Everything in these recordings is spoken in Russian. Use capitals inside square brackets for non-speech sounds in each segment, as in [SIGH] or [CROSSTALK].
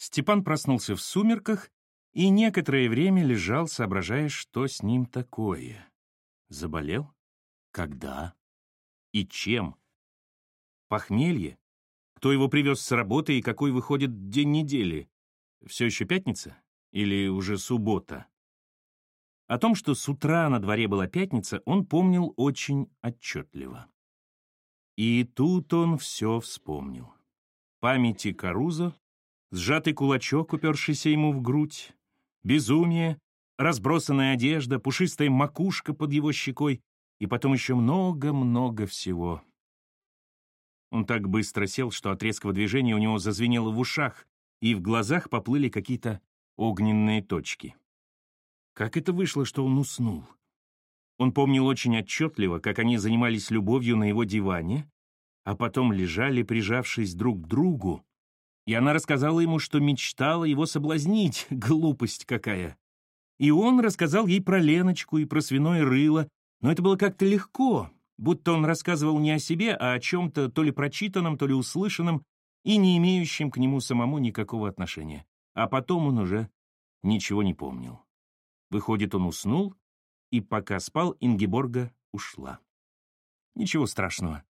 Степан проснулся в сумерках и некоторое время лежал, соображая, что с ним такое. Заболел? Когда? И чем? Похмелье? Кто его привез с работы и какой выходит день недели? Все еще пятница? Или уже суббота? О том, что с утра на дворе была пятница, он помнил очень отчетливо. И тут он все вспомнил. Памяти Карузо, сжатый кулачок, упершийся ему в грудь, безумие, разбросанная одежда, пушистая макушка под его щекой и потом еще много-много всего. Он так быстро сел, что от резкого движения у него зазвенело в ушах, и в глазах поплыли какие-то огненные точки. Как это вышло, что он уснул? Он помнил очень отчетливо, как они занимались любовью на его диване, а потом лежали, прижавшись друг к другу, и она рассказала ему, что мечтала его соблазнить, [LAUGHS] глупость какая. И он рассказал ей про Леночку и про свиное рыло, но это было как-то легко, будто он рассказывал не о себе, а о чем-то то ли прочитанном, то ли услышанном и не имеющем к нему самому никакого отношения. А потом он уже ничего не помнил. Выходит, он уснул, и пока спал, Ингеборга ушла. Ничего страшного.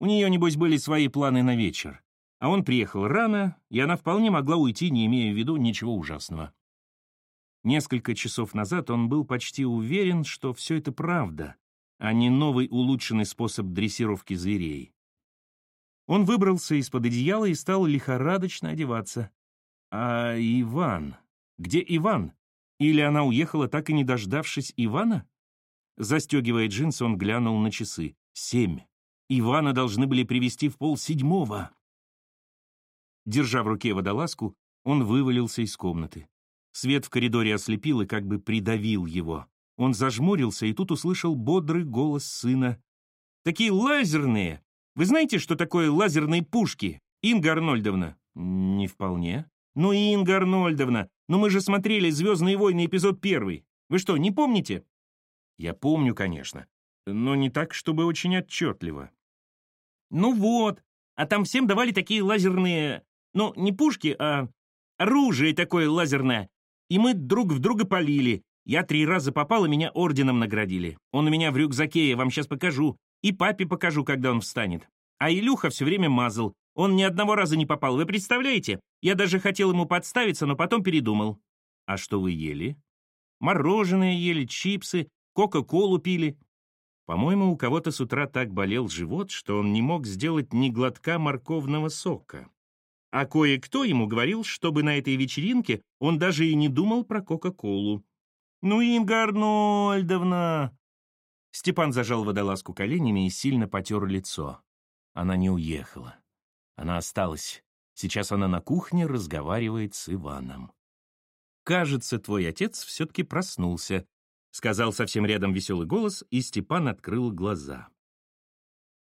У нее, небось, были свои планы на вечер. А он приехал рано, и она вполне могла уйти, не имея в виду ничего ужасного. Несколько часов назад он был почти уверен, что все это правда, а не новый улучшенный способ дрессировки зверей. Он выбрался из-под одеяла и стал лихорадочно одеваться. А Иван? Где Иван? Или она уехала, так и не дождавшись Ивана? Застегивая джинсы, он глянул на часы. Семь. Ивана должны были привести в пол седьмого. Держа в руке водолазку, он вывалился из комнаты. Свет в коридоре ослепил и как бы придавил его. Он зажмурился и тут услышал бодрый голос сына. «Такие лазерные! Вы знаете, что такое лазерные пушки, Инга Арнольдовна?» «Не вполне». «Ну, Инга Арнольдовна, ну мы же смотрели «Звездные войны» эпизод первый. Вы что, не помните?» «Я помню, конечно, но не так, чтобы очень отчетливо». «Ну вот, а там всем давали такие лазерные... Ну, не пушки, а оружие такое лазерное. И мы друг в друга полили. Я три раза попал, и меня орденом наградили. Он у меня в рюкзаке, я вам сейчас покажу. И папе покажу, когда он встанет. А Илюха все время мазал. Он ни одного раза не попал, вы представляете? Я даже хотел ему подставиться, но потом передумал. А что вы ели? Мороженое ели, чипсы, кока-колу пили. По-моему, у кого-то с утра так болел живот, что он не мог сделать ни глотка морковного сока. А кое-кто ему говорил, чтобы на этой вечеринке он даже и не думал про Кока-Колу. «Ну, Инга Арнольдовна!» Степан зажал водолазку коленями и сильно потер лицо. Она не уехала. Она осталась. Сейчас она на кухне разговаривает с Иваном. «Кажется, твой отец все-таки проснулся», — сказал совсем рядом веселый голос, и Степан открыл глаза.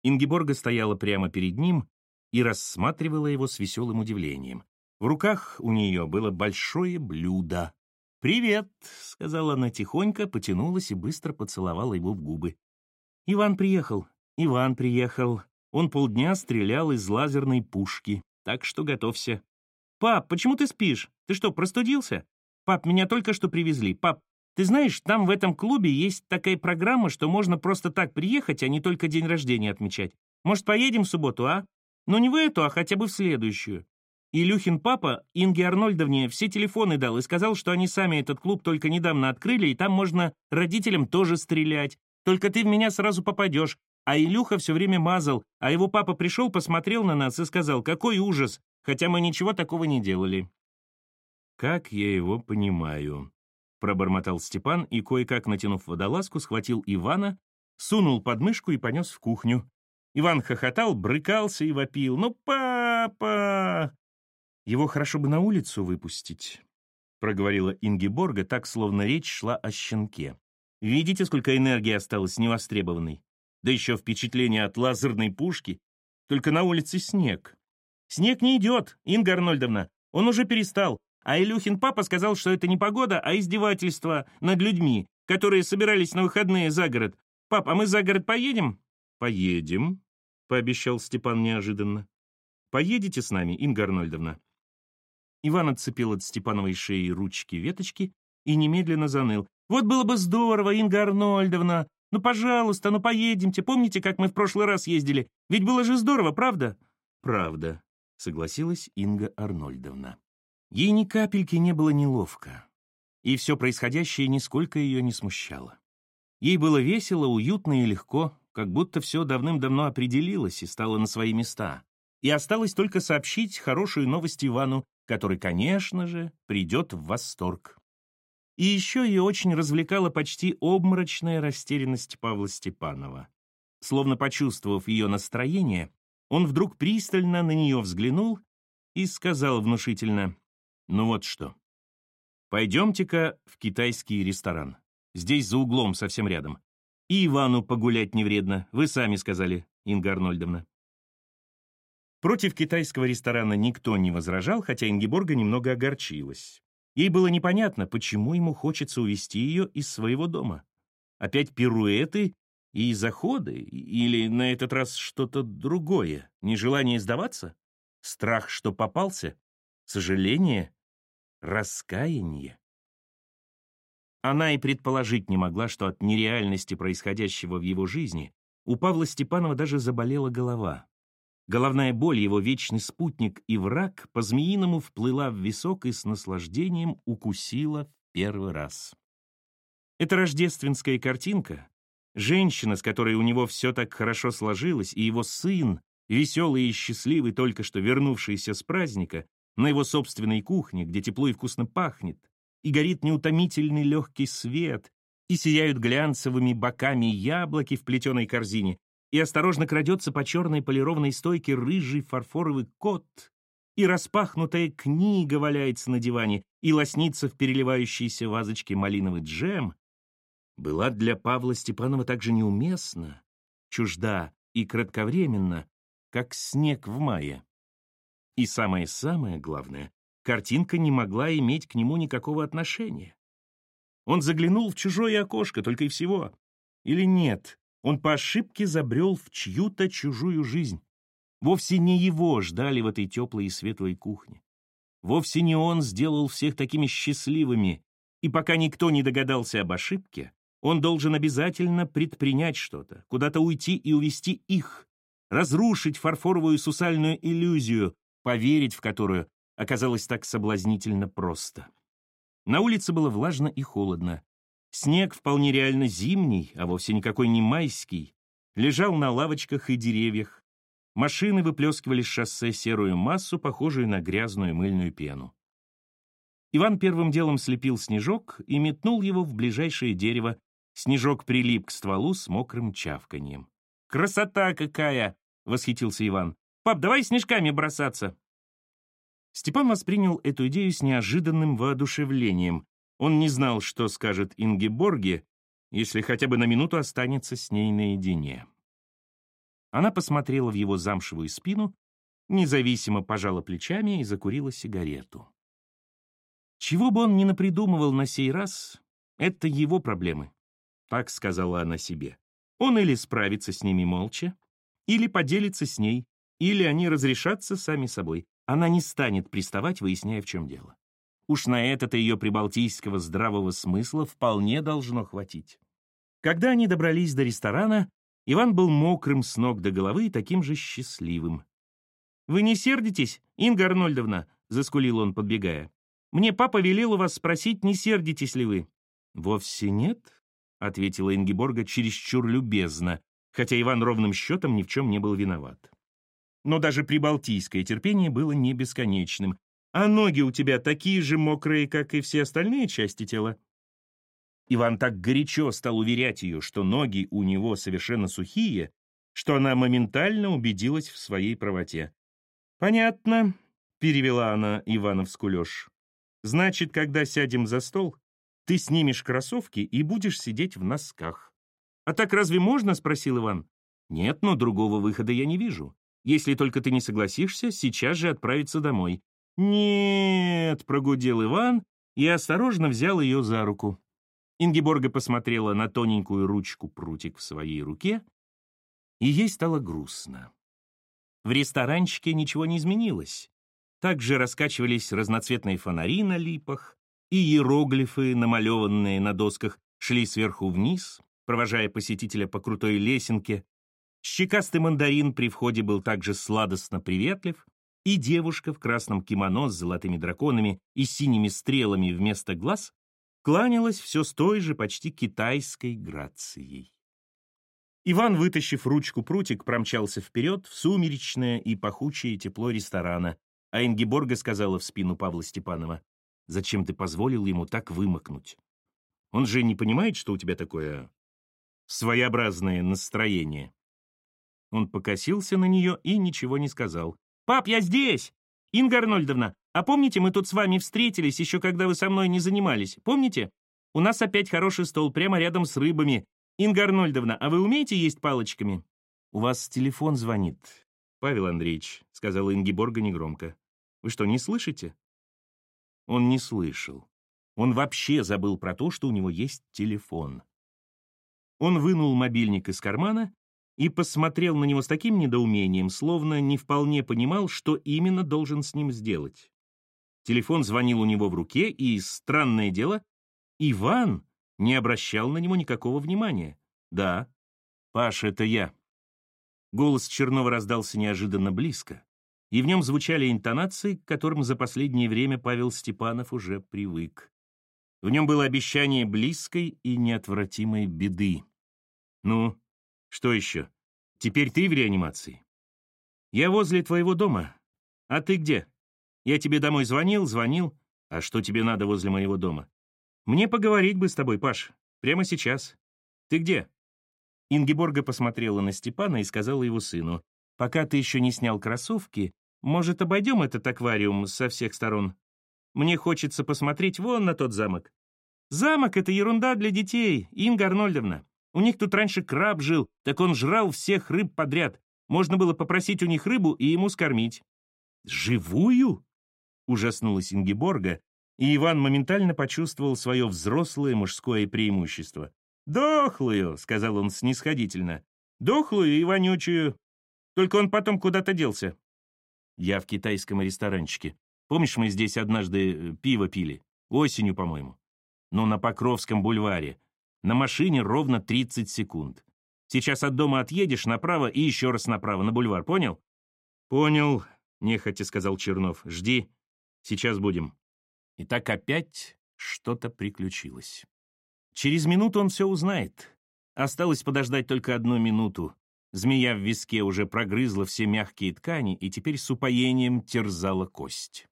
Ингеборга стояла прямо перед ним, и рассматривала его с веселым удивлением. В руках у нее было большое блюдо. «Привет», — сказала она тихонько, потянулась и быстро поцеловала его в губы. «Иван приехал, Иван приехал. Он полдня стрелял из лазерной пушки, так что готовься». «Пап, почему ты спишь? Ты что, простудился?» «Пап, меня только что привезли. Пап, ты знаешь, там в этом клубе есть такая программа, что можно просто так приехать, а не только день рождения отмечать. Может, поедем в субботу, а?» Но не в эту, а хотя бы в следующую. Илюхин папа Инге Арнольдовне все телефоны дал и сказал, что они сами этот клуб только недавно открыли, и там можно родителям тоже стрелять. Только ты в меня сразу попадешь. А Илюха все время мазал, а его папа пришел, посмотрел на нас и сказал, какой ужас, хотя мы ничего такого не делали. «Как я его понимаю», — пробормотал Степан и, кое-как натянув водолазку, схватил Ивана, сунул под мышку и понес в кухню. Иван хохотал, брыкался и вопил. «Ну, папа!» «Его хорошо бы на улицу выпустить», — проговорила Ингеборга, так, словно речь шла о щенке. «Видите, сколько энергии осталось невостребованной? Да еще впечатление от лазерной пушки. Только на улице снег». «Снег не идет, Инга Арнольдовна. Он уже перестал. А Илюхин папа сказал, что это не погода, а издевательство над людьми, которые собирались на выходные за город. Пап, а мы за город поедем?» «Поедем», — пообещал Степан неожиданно. «Поедете с нами, Инга Арнольдовна?» Иван отцепил от Степановой шеи ручки веточки и немедленно заныл. «Вот было бы здорово, Инга Арнольдовна! Ну, пожалуйста, ну поедемте. Помните, как мы в прошлый раз ездили? Ведь было же здорово, правда?» «Правда», — согласилась Инга Арнольдовна. Ей ни капельки не было неловко, и все происходящее нисколько ее не смущало. Ей было весело, уютно и легко, как будто все давным-давно определилось и стало на свои места. И осталось только сообщить хорошую новость Ивану, который, конечно же, придет в восторг. И еще ее очень развлекала почти обморочная растерянность Павла Степанова. Словно почувствовав ее настроение, он вдруг пристально на нее взглянул и сказал внушительно, «Ну вот что, пойдемте-ка в китайский ресторан. Здесь за углом, совсем рядом. И Ивану погулять не вредно, вы сами сказали, Инга Арнольдовна». Против китайского ресторана никто не возражал, хотя Ингеборга немного огорчилась. Ей было непонятно, почему ему хочется увести ее из своего дома. Опять пируэты и заходы, или на этот раз что-то другое, нежелание сдаваться? Страх, что попался? Сожаление? Раскаяние? Она и предположить не могла, что от нереальности происходящего в его жизни у Павла Степанова даже заболела голова. Головная боль, его вечный спутник и враг, по-змеиному вплыла в висок и с наслаждением укусила в первый раз. Эта рождественская картинка, женщина, с которой у него все так хорошо сложилось, и его сын, веселый и счастливый, только что вернувшийся с праздника, на его собственной кухне, где тепло и вкусно пахнет, и горит неутомительный легкий свет, и сияют глянцевыми боками яблоки в плетеной корзине, и осторожно крадется по черной полированной стойке рыжий фарфоровый кот, и распахнутая книга валяется на диване, и лоснится в переливающейся вазочке малиновый джем, была для Павла Степанова так же неуместна, чужда и кратковременна, как снег в мае. И самое-самое главное, картинка не могла иметь к нему никакого отношения. Он заглянул в чужое окошко, только и всего. Или нет, он по ошибке забрел в чью-то чужую жизнь. Вовсе не его ждали в этой теплой и светлой кухне. Вовсе не он сделал всех такими счастливыми, и пока никто не догадался об ошибке, он должен обязательно предпринять что-то, куда-то уйти и увести их, разрушить фарфоровую сусальную иллюзию, поверить в которую оказалось так соблазнительно просто. На улице было влажно и холодно. Снег вполне реально зимний, а вовсе никакой не майский, лежал на лавочках и деревьях. Машины выплескивали с шоссе серую массу, похожую на грязную мыльную пену. Иван первым делом слепил снежок и метнул его в ближайшее дерево. Снежок прилип к стволу с мокрым чавканьем. «Красота какая!» — восхитился Иван. «Пап, давай снежками бросаться!» Степан воспринял эту идею с неожиданным воодушевлением. Он не знал, что скажет Ингеборге, если хотя бы на минуту останется с ней наедине. Она посмотрела в его замшевую спину, независимо пожала плечами и закурила сигарету. Чего бы он ни напридумывал на сей раз, это его проблемы, так сказала она себе. Он или справится с ними молча, или поделится с ней, или они разрешатся сами собой. Она не станет приставать, выясняя, в чем дело. Уж на это-то ее прибалтийского здравого смысла вполне должно хватить. Когда они добрались до ресторана, Иван был мокрым с ног до головы и таким же счастливым. «Вы не сердитесь, Инга Арнольдовна?» — заскулил он, подбегая. «Мне папа велел у вас спросить, не сердитесь ли вы?» «Вовсе нет», — ответила Ингеборга чересчур любезно, хотя Иван ровным счетом ни в чем не был виноват. Но даже прибалтийское терпение было не бесконечным, а ноги у тебя такие же мокрые, как и все остальные части тела». Иван так горячо стал уверять ее, что ноги у него совершенно сухие, что она моментально убедилась в своей правоте. «Понятно», — перевела она Иванов скулеж. «Значит, когда сядем за стол, ты снимешь кроссовки и будешь сидеть в носках». «А так разве можно?» — спросил Иван. «Нет, но другого выхода я не вижу. Если только ты не согласишься, сейчас же отправиться домой. «Нет», — прогудел Иван и осторожно взял ее за руку. Ингеборга посмотрела на тоненькую ручку-прутик в своей руке, и ей стало грустно. В ресторанчике ничего не изменилось. Также раскачивались разноцветные фонари на липах, и иероглифы, намалеванные на досках, шли сверху вниз, провожая посетителя по крутой лесенке. Щекастый мандарин при входе был также сладостно приветлив, и девушка в красном кимоно с золотыми драконами и синими стрелами вместо глаз кланялась все с той же почти китайской грацией. Иван, вытащив ручку-прутик, промчался вперед в сумеречное и пахучее тепло ресторана, а Ингеборга сказала в спину Павла Степанова, «Зачем ты позволил ему так вымокнуть? Он же не понимает, что у тебя такое своеобразное настроение». Он покосился на нее и ничего не сказал. «Пап, я здесь! Инга Арнольдовна, а помните, мы тут с вами встретились, еще когда вы со мной не занимались? Помните? У нас опять хороший стол, прямо рядом с рыбами, «Инга Арнольдовна, а вы умеете есть палочками?» «У вас телефон звонит, Павел Андреевич», — сказала Ингиборга негромко. «Вы что, не слышите?» Он не слышал. Он вообще забыл про то, что у него есть телефон. Он вынул мобильник из кармана и посмотрел на него с таким недоумением, словно не вполне понимал, что именно должен с ним сделать. Телефон звонил у него в руке, и, странное дело, Иван не обращал на него никакого внимания. «Да, Паша, это я». Голос Чернова раздался неожиданно близко, и в нем звучали интонации, к которым за последнее время Павел Степанов уже привык. В нем было обещание близкой и неотвратимой беды. «Ну, что еще? Теперь ты в реанимации?» «Я возле твоего дома. А ты где? Я тебе домой звонил, звонил. А что тебе надо возле моего дома? «Мне поговорить бы с тобой, Паш. Прямо сейчас. Ты где?» Ингеборга посмотрела на Степана и сказала его сыну, «Пока ты еще не снял кроссовки, может, обойдем этот аквариум со всех сторон? Мне хочется посмотреть вон на тот замок». «Замок — это ерунда для детей, Инга Арнольдовна. У них тут раньше краб жил, так он жрал всех рыб подряд. Можно было попросить у них рыбу и ему скормить». «Живую?» — ужаснулась Ингеборга, и Иван моментально почувствовал свое взрослое мужское преимущество. «Дохлую», — сказал он снисходительно, — «дохлую и вонючую. Только он потом куда-то делся». «Я в китайском ресторанчике. Помнишь, мы здесь однажды э, пиво пили? Осенью, по-моему. Ну, на Покровском бульваре. На машине ровно 30 секунд. Сейчас от дома отъедешь направо и еще раз направо, на бульвар, понял?» «Понял», — нехотя сказал Чернов. «Жди. Сейчас будем». И так опять что-то приключилось. Через минуту он все узнает. Осталось подождать только одну минуту. Змея в виске уже прогрызла все мягкие ткани и теперь с упоением терзала кость.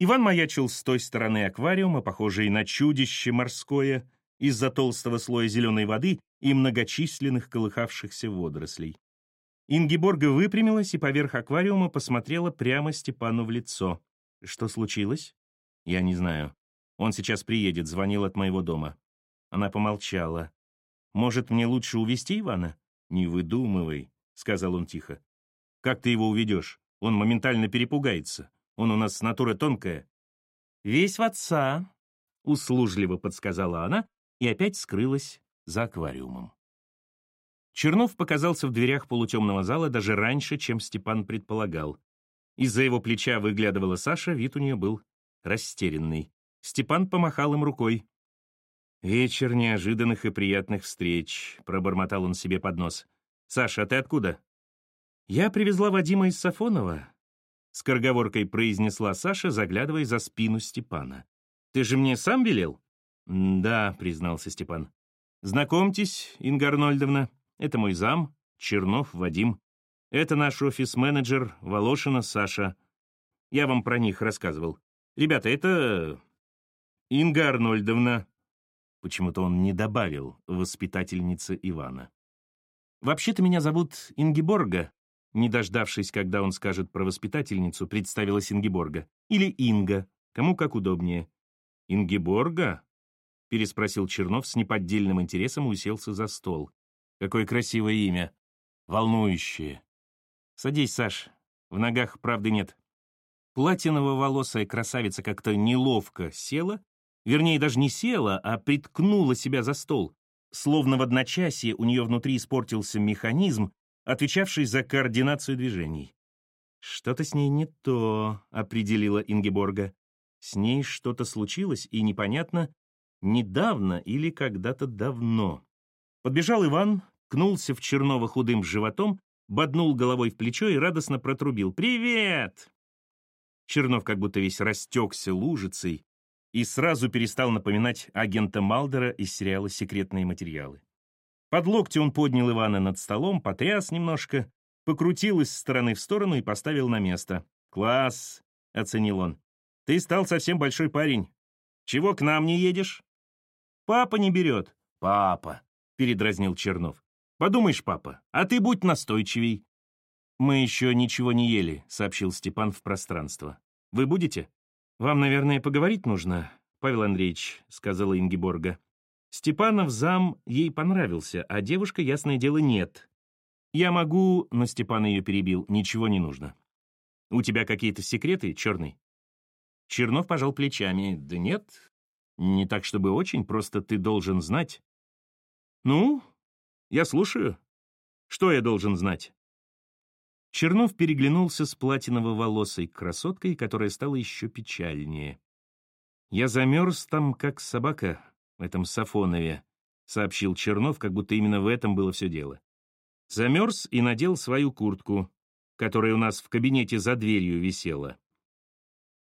Иван маячил с той стороны аквариума, похожий на чудище морское, из-за толстого слоя зеленой воды и многочисленных колыхавшихся водорослей. Ингиборга выпрямилась и поверх аквариума посмотрела прямо Степану в лицо. Что случилось? «Я не знаю. Он сейчас приедет, звонил от моего дома». Она помолчала. «Может, мне лучше увести Ивана?» «Не выдумывай», — сказал он тихо. «Как ты его уведешь? Он моментально перепугается. Он у нас натура тонкая». «Весь в отца», — услужливо подсказала она и опять скрылась за аквариумом. Чернов показался в дверях полутемного зала даже раньше, чем Степан предполагал. Из-за его плеча выглядывала Саша, вид у нее был растерянный. Степан помахал им рукой. «Вечер неожиданных и приятных встреч», — пробормотал он себе под нос. «Саша, а ты откуда?» «Я привезла Вадима из Сафонова», — скороговоркой произнесла Саша, заглядывая за спину Степана. «Ты же мне сам велел?» «Да», — признался Степан. «Знакомьтесь, Инга Арнольдовна, это мой зам, Чернов Вадим. Это наш офис-менеджер Волошина Саша. Я вам про них рассказывал. Ребята, это Инга Арнольдовна. Почему-то он не добавил воспитательница Ивана. Вообще-то меня зовут Ингиборга. Не дождавшись, когда он скажет про воспитательницу, представилась Ингиборга. Или Инга, кому как удобнее. Ингиборга? Переспросил Чернов с неподдельным интересом и уселся за стол. Какое красивое имя. Волнующее. Садись, Саш. В ногах правды нет. Платиново-волосая красавица как-то неловко села, вернее, даже не села, а приткнула себя за стол, словно в одночасье у нее внутри испортился механизм, отвечавший за координацию движений. «Что-то с ней не то», — определила Ингеборга. «С ней что-то случилось, и непонятно, недавно или когда-то давно». Подбежал Иван, кнулся в Чернова худым животом, боднул головой в плечо и радостно протрубил. «Привет!» Чернов как будто весь растекся лужицей и сразу перестал напоминать агента Малдера из сериала «Секретные материалы». Под локти он поднял Ивана над столом, потряс немножко, покрутил из стороны в сторону и поставил на место. «Класс!» — оценил он. «Ты стал совсем большой парень. Чего к нам не едешь?» «Папа не берет». «Папа!» — передразнил Чернов. «Подумаешь, папа, а ты будь настойчивей». «Мы еще ничего не ели», — сообщил Степан в пространство. «Вы будете?» «Вам, наверное, поговорить нужно, Павел Андреевич», — сказала Ингиборга. Степанов зам ей понравился, а девушка, ясное дело, нет. «Я могу...» — но Степан ее перебил. «Ничего не нужно». «У тебя какие-то секреты, черный?» Чернов пожал плечами. «Да нет, не так, чтобы очень, просто ты должен знать». «Ну, я слушаю. Что я должен знать?» Чернов переглянулся с платиново-волосой красоткой, которая стала еще печальнее. «Я замерз там, как собака, в этом Сафонове», — сообщил Чернов, как будто именно в этом было все дело. Замерз и надел свою куртку, которая у нас в кабинете за дверью висела.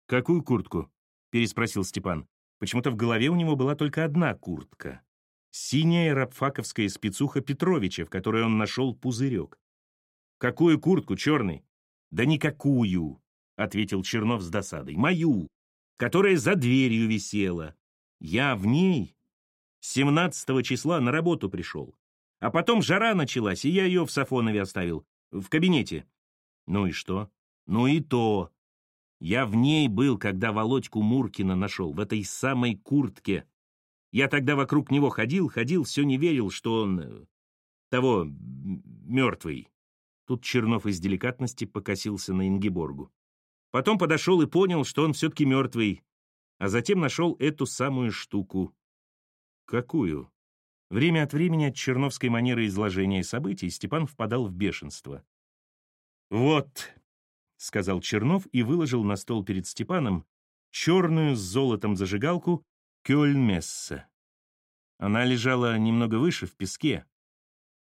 «Какую куртку?» — переспросил Степан. Почему-то в голове у него была только одна куртка. Синяя рабфаковская спецуха Петровича, в которой он нашел пузырек. «Какую куртку, черный?» «Да никакую», — ответил Чернов с досадой. «Мою, которая за дверью висела. Я в ней 17 числа на работу пришел. А потом жара началась, и я ее в Сафонове оставил, в кабинете. Ну и что? Ну и то. Я в ней был, когда Володьку Муркина нашел, в этой самой куртке. Я тогда вокруг него ходил, ходил, все не верил, что он... Э, того... мертвый. Тут Чернов из деликатности покосился на Ингеборгу. Потом подошел и понял, что он все-таки мертвый, а затем нашел эту самую штуку. Какую? Время от времени от черновской манеры изложения событий Степан впадал в бешенство. «Вот», — сказал Чернов и выложил на стол перед Степаном черную с золотом зажигалку Кёльнмессе. Она лежала немного выше, в песке,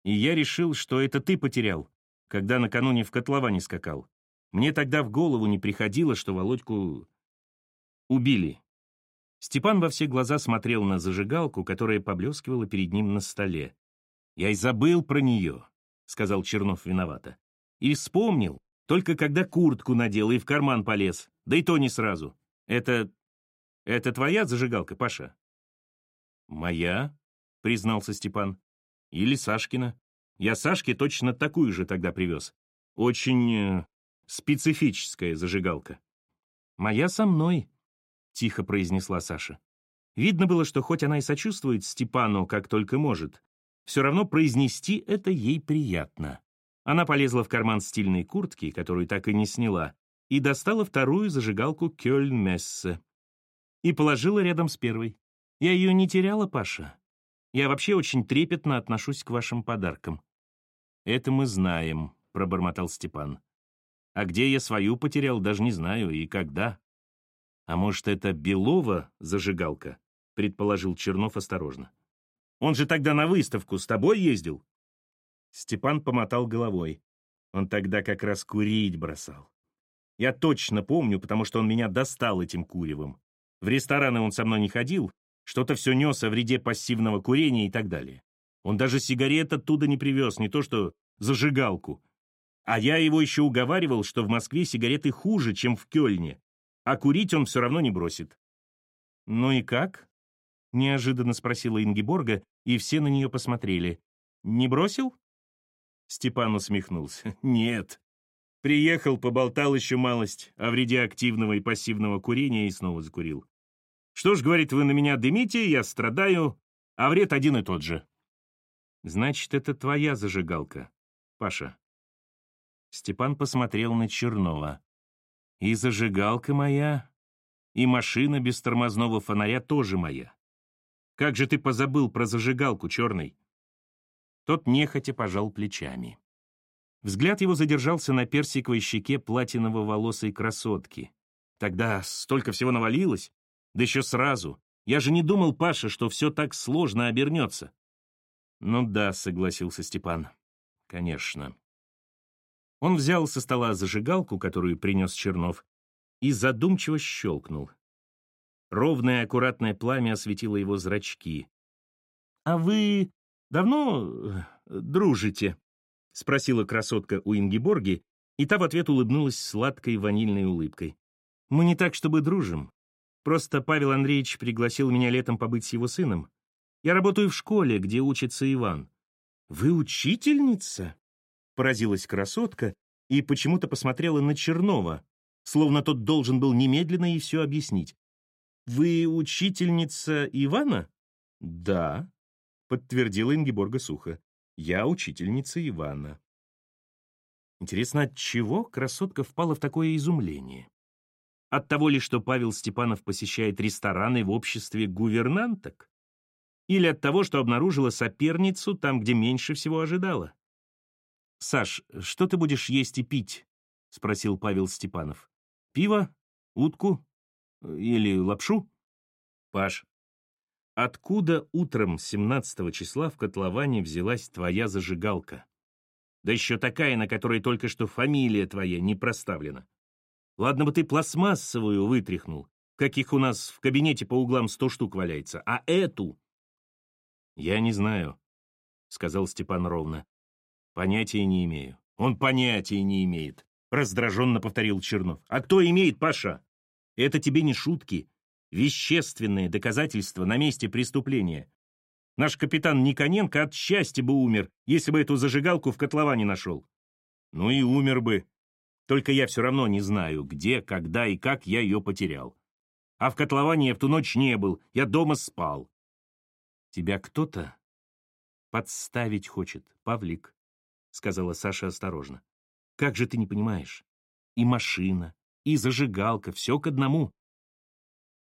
и я решил, что это ты потерял, когда накануне в котловане скакал. Мне тогда в голову не приходило, что Володьку убили. Степан во все глаза смотрел на зажигалку, которая поблескивала перед ним на столе. «Я и забыл про нее», — сказал Чернов виновато. «И вспомнил, только когда куртку надел и в карман полез, да и то не сразу. Это... это твоя зажигалка, Паша?» «Моя?» — признался Степан. «Или Сашкина. Я Сашке точно такую же тогда привез. Очень э, специфическая зажигалка». «Моя со мной», — тихо произнесла Саша. Видно было, что хоть она и сочувствует Степану как только может, все равно произнести это ей приятно. Она полезла в карман стильной куртки, которую так и не сняла, и достала вторую зажигалку Кёльнмессе. И положила рядом с первой. «Я ее не теряла, Паша. Я вообще очень трепетно отношусь к вашим подаркам». «Это мы знаем», — пробормотал Степан. «А где я свою потерял, даже не знаю, и когда». «А может, это Белова зажигалка?» — предположил Чернов осторожно. «Он же тогда на выставку с тобой ездил?» Степан помотал головой. Он тогда как раз курить бросал. Я точно помню, потому что он меня достал этим куревом. В рестораны он со мной не ходил, что-то все нес о вреде пассивного курения и так далее. Он даже сигарет оттуда не привез, не то что зажигалку. А я его еще уговаривал, что в Москве сигареты хуже, чем в Кёльне, а курить он все равно не бросит. «Ну и как?» — неожиданно спросила Ингеборга, и все на нее посмотрели. «Не бросил?» Степан усмехнулся. [LAUGHS] «Нет. Приехал, поболтал еще малость о вреде активного и пассивного курения и снова закурил. Что ж, говорит, вы на меня дымите, я страдаю, а вред один и тот же». «Значит, это твоя зажигалка, Паша». Степан посмотрел на Чернова. И зажигалка моя, и машина без тормозного фонаря тоже моя. Как же ты позабыл про зажигалку, черный?» Тот нехотя пожал плечами. Взгляд его задержался на персиковой щеке платиново-волосой красотки. Тогда столько всего навалилось, да еще сразу. Я же не думал, Паша, что все так сложно обернется. Ну да, согласился Степан. Конечно. Он взял со стола зажигалку, которую принес Чернов, и задумчиво щелкнул. Ровное аккуратное пламя осветило его зрачки. «А вы давно э, дружите?» — спросила красотка у Ингиборги, и та в ответ улыбнулась сладкой ванильной улыбкой. «Мы не так, чтобы дружим. Просто Павел Андреевич пригласил меня летом побыть с его сыном. Я работаю в школе, где учится Иван». «Вы учительница?» — поразилась красотка и почему-то посмотрела на Чернова, словно тот должен был немедленно ей все объяснить. «Вы учительница Ивана?» «Да», — подтвердила Ингеборга сухо. «Я учительница Ивана». Интересно, от чего красотка впала в такое изумление? От того ли, что Павел Степанов посещает рестораны в обществе гувернанток? Или от того, что обнаружила соперницу там, где меньше всего ожидала? «Саш, что ты будешь есть и пить?» — спросил Павел Степанов. «Пиво? Утку? Или лапшу? Паш, откуда утром 17 числа в котловане взялась твоя зажигалка? Да еще такая, на которой только что фамилия твоя не проставлена. Ладно бы ты пластмассовую вытряхнул, каких у нас в кабинете по углам сто штук валяется, а эту... Я не знаю, — сказал Степан ровно. Понятия не имею. Он понятия не имеет, — раздраженно повторил Чернов. А кто имеет, Паша? Это тебе не шутки. Вещественные доказательства на месте преступления. Наш капитан Никоненко от счастья бы умер, если бы эту зажигалку в котловане нашел. Ну и умер бы. Только я все равно не знаю, где, когда и как я ее потерял. А в котловане я в ту ночь не был, я дома спал. Тебя кто-то подставить хочет, Павлик, сказала Саша осторожно. Как же ты не понимаешь? И машина, и зажигалка, все к одному.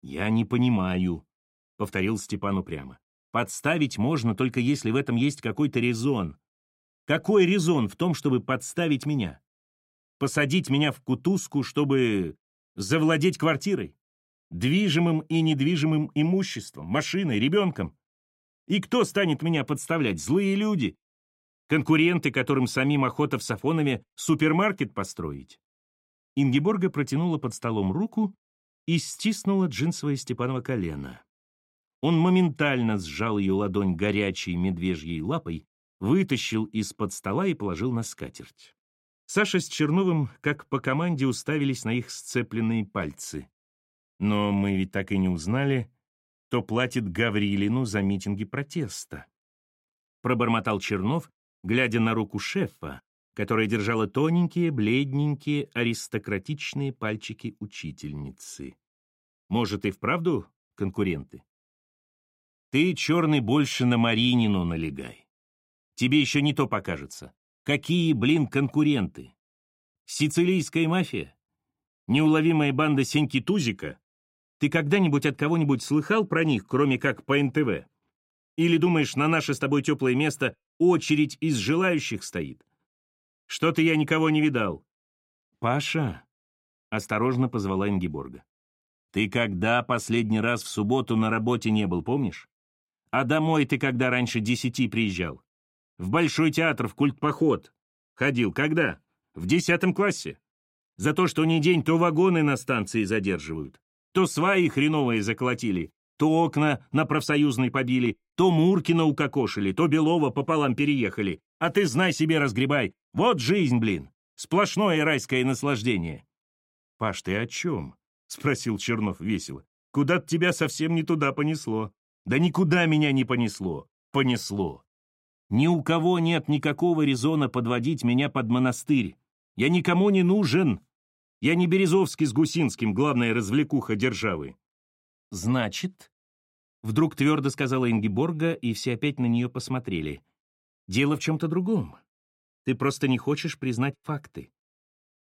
Я не понимаю, повторил Степан упрямо. Подставить можно только если в этом есть какой-то резон. Какой резон в том, чтобы подставить меня? Посадить меня в кутузку, чтобы завладеть квартирой? Движимым и недвижимым имуществом, машиной, ребенком? И кто станет меня подставлять? Злые люди? Конкуренты, которым самим охота в Сафонове супермаркет построить? Ингеборга протянула под столом руку и стиснула джинсовое Степанова колено. Он моментально сжал ее ладонь горячей медвежьей лапой, вытащил из-под стола и положил на скатерть. Саша с Черновым, как по команде, уставились на их сцепленные пальцы. Но мы ведь так и не узнали, кто платит Гаврилину за митинги протеста. Пробормотал Чернов, глядя на руку шефа, которая держала тоненькие, бледненькие, аристократичные пальчики учительницы. Может, и вправду конкуренты? Ты, черный, больше на Маринину налегай. Тебе еще не то покажется. Какие, блин, конкуренты? Сицилийская мафия? Неуловимая банда Сеньки Тузика? Ты когда-нибудь от кого-нибудь слыхал про них, кроме как по НТВ? Или думаешь, на наше с тобой теплое место очередь из желающих стоит? Что-то я никого не видал. Паша, осторожно позвала Ингиборга. Ты когда последний раз в субботу на работе не был, помнишь? А домой ты когда раньше десяти приезжал? В Большой театр, в культпоход. Ходил когда? В десятом классе. За то, что не день, то вагоны на станции задерживают. То сваи хреновые заколотили, то окна на профсоюзной побили, то Муркина укокошили, то Белова пополам переехали. А ты знай себе, разгребай. Вот жизнь, блин. Сплошное райское наслаждение. Паш, ты о чем? Спросил Чернов весело. Куда-то тебя совсем не туда понесло. Да никуда меня не понесло. Понесло. Ни у кого нет никакого резона подводить меня под монастырь. Я никому не нужен. Я не Березовский с Гусинским, главная развлекуха державы. Значит, вдруг твердо сказала Ингиборга, и все опять на нее посмотрели. Дело в чем-то другом. Ты просто не хочешь признать факты.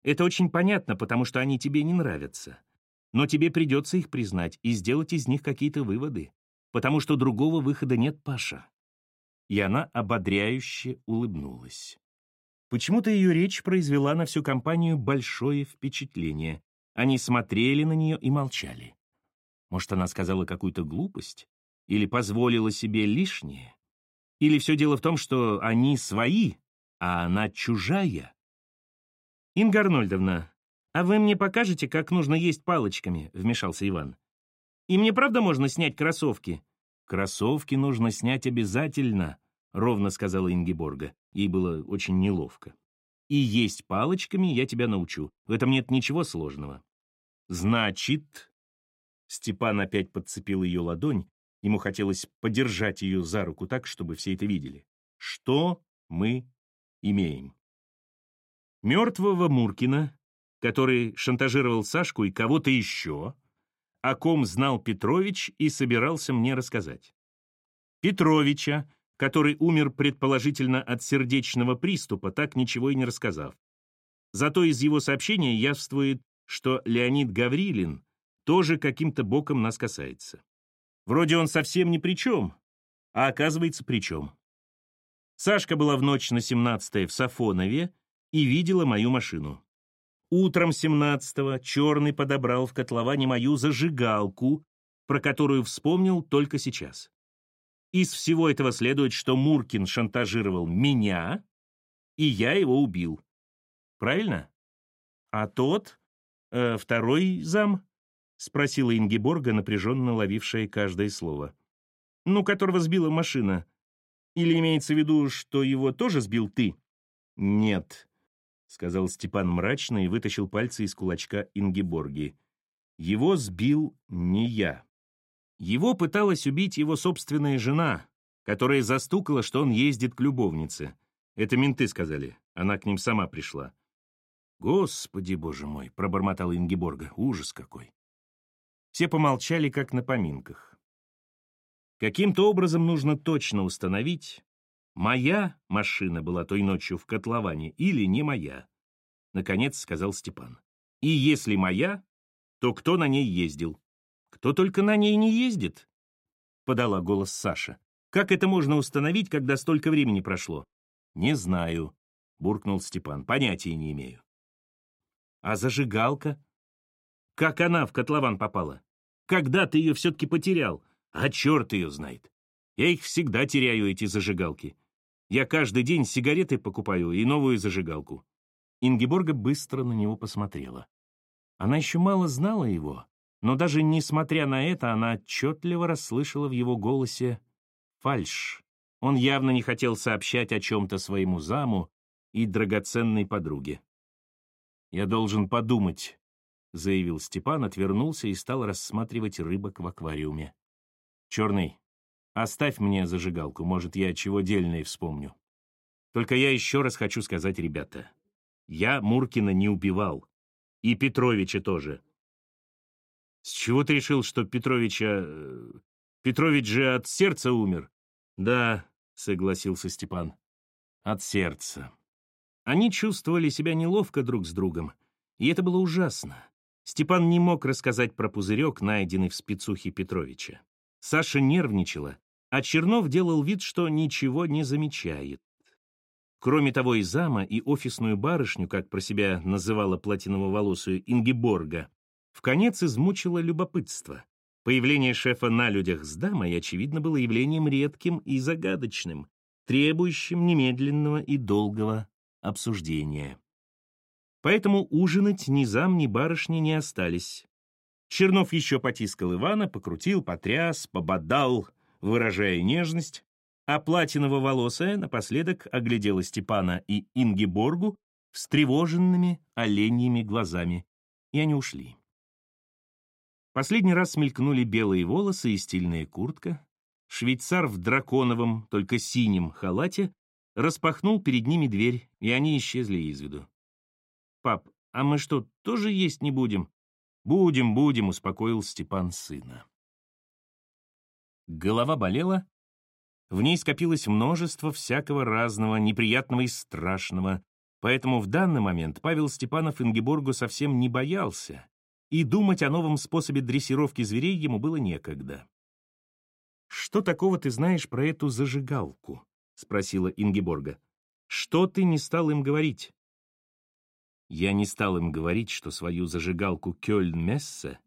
Это очень понятно, потому что они тебе не нравятся. Но тебе придется их признать и сделать из них какие-то выводы потому что другого выхода нет, Паша. И она ободряюще улыбнулась. Почему-то ее речь произвела на всю компанию большое впечатление. Они смотрели на нее и молчали. Может, она сказала какую-то глупость? Или позволила себе лишнее? Или все дело в том, что они свои, а она чужая? «Инга Арнольдовна, а вы мне покажете, как нужно есть палочками?» — вмешался Иван. «И мне правда можно снять кроссовки?» «Кроссовки нужно снять обязательно», — ровно сказала Ингеборга. Ей было очень неловко. «И есть палочками я тебя научу. В этом нет ничего сложного». «Значит...» Степан опять подцепил ее ладонь. Ему хотелось подержать ее за руку так, чтобы все это видели. «Что мы имеем?» Мертвого Муркина, который шантажировал Сашку и кого-то еще, о ком знал Петрович и собирался мне рассказать. Петровича, который умер предположительно от сердечного приступа, так ничего и не рассказав. Зато из его сообщения явствует, что Леонид Гаврилин тоже каким-то боком нас касается. Вроде он совсем ни при чем, а оказывается при чем. Сашка была в ночь на 17 в Сафонове и видела мою машину. Утром 17-го Черный подобрал в котловане мою зажигалку, про которую вспомнил только сейчас. Из всего этого следует, что Муркин шантажировал меня, и я его убил. Правильно? А тот, э, второй зам, спросила Ингеборга, напряженно ловившая каждое слово. Ну, которого сбила машина. Или имеется в виду, что его тоже сбил ты? Нет, — сказал Степан мрачно и вытащил пальцы из кулачка Ингеборги. «Его сбил не я. Его пыталась убить его собственная жена, которая застукала, что он ездит к любовнице. Это менты сказали, она к ним сама пришла». «Господи, боже мой!» — пробормотала Ингеборга. «Ужас какой!» Все помолчали, как на поминках. Каким-то образом нужно точно установить, Моя машина была той ночью в котловане или не моя? Наконец сказал Степан. И если моя, то кто на ней ездил? Кто только на ней не ездит? Подала голос Саша. Как это можно установить, когда столько времени прошло? Не знаю, буркнул Степан. Понятия не имею. А зажигалка? Как она в котлован попала? Когда ты ее все-таки потерял? А черт ее знает. Я их всегда теряю, эти зажигалки. Я каждый день сигареты покупаю и новую зажигалку». Ингеборга быстро на него посмотрела. Она еще мало знала его, но даже несмотря на это, она отчетливо расслышала в его голосе фальшь. Он явно не хотел сообщать о чем-то своему заму и драгоценной подруге. «Я должен подумать», — заявил Степан, отвернулся и стал рассматривать рыбок в аквариуме. «Черный, Оставь мне зажигалку, может, я чего дельное вспомню. Только я еще раз хочу сказать, ребята, я Муркина не убивал. И Петровича тоже. С чего ты решил, что Петровича... Э, Петрович же от сердца умер? Да, согласился Степан. От сердца. Они чувствовали себя неловко друг с другом, и это было ужасно. Степан не мог рассказать про пузырек, найденный в спецухе Петровича. Саша нервничала, а Чернов делал вид, что ничего не замечает. Кроме того, и зама, и офисную барышню, как про себя называла платиново-волосую Ингеборга, в конец измучило любопытство. Появление шефа на людях с дамой, очевидно, было явлением редким и загадочным, требующим немедленного и долгого обсуждения. Поэтому ужинать ни зам, ни барышни не остались. Чернов еще потискал Ивана, покрутил, потряс, пободал, выражая нежность, а платиново-волосая напоследок оглядела Степана и Ингеборгу встревоженными оленьими глазами, и они ушли. Последний раз мелькнули белые волосы и стильная куртка. Швейцар в драконовом, только синем халате распахнул перед ними дверь, и они исчезли из виду. «Пап, а мы что, тоже есть не будем?» «Будем, будем», — успокоил Степан сына. Голова болела, в ней скопилось множество всякого разного, неприятного и страшного, поэтому в данный момент Павел Степанов Ингеборгу совсем не боялся, и думать о новом способе дрессировки зверей ему было некогда. «Что такого ты знаешь про эту зажигалку?» — спросила Ингеборга. Что ты не стал им говорить? Я не стал им говорить, что свою зажигалку Кёльн-Мессе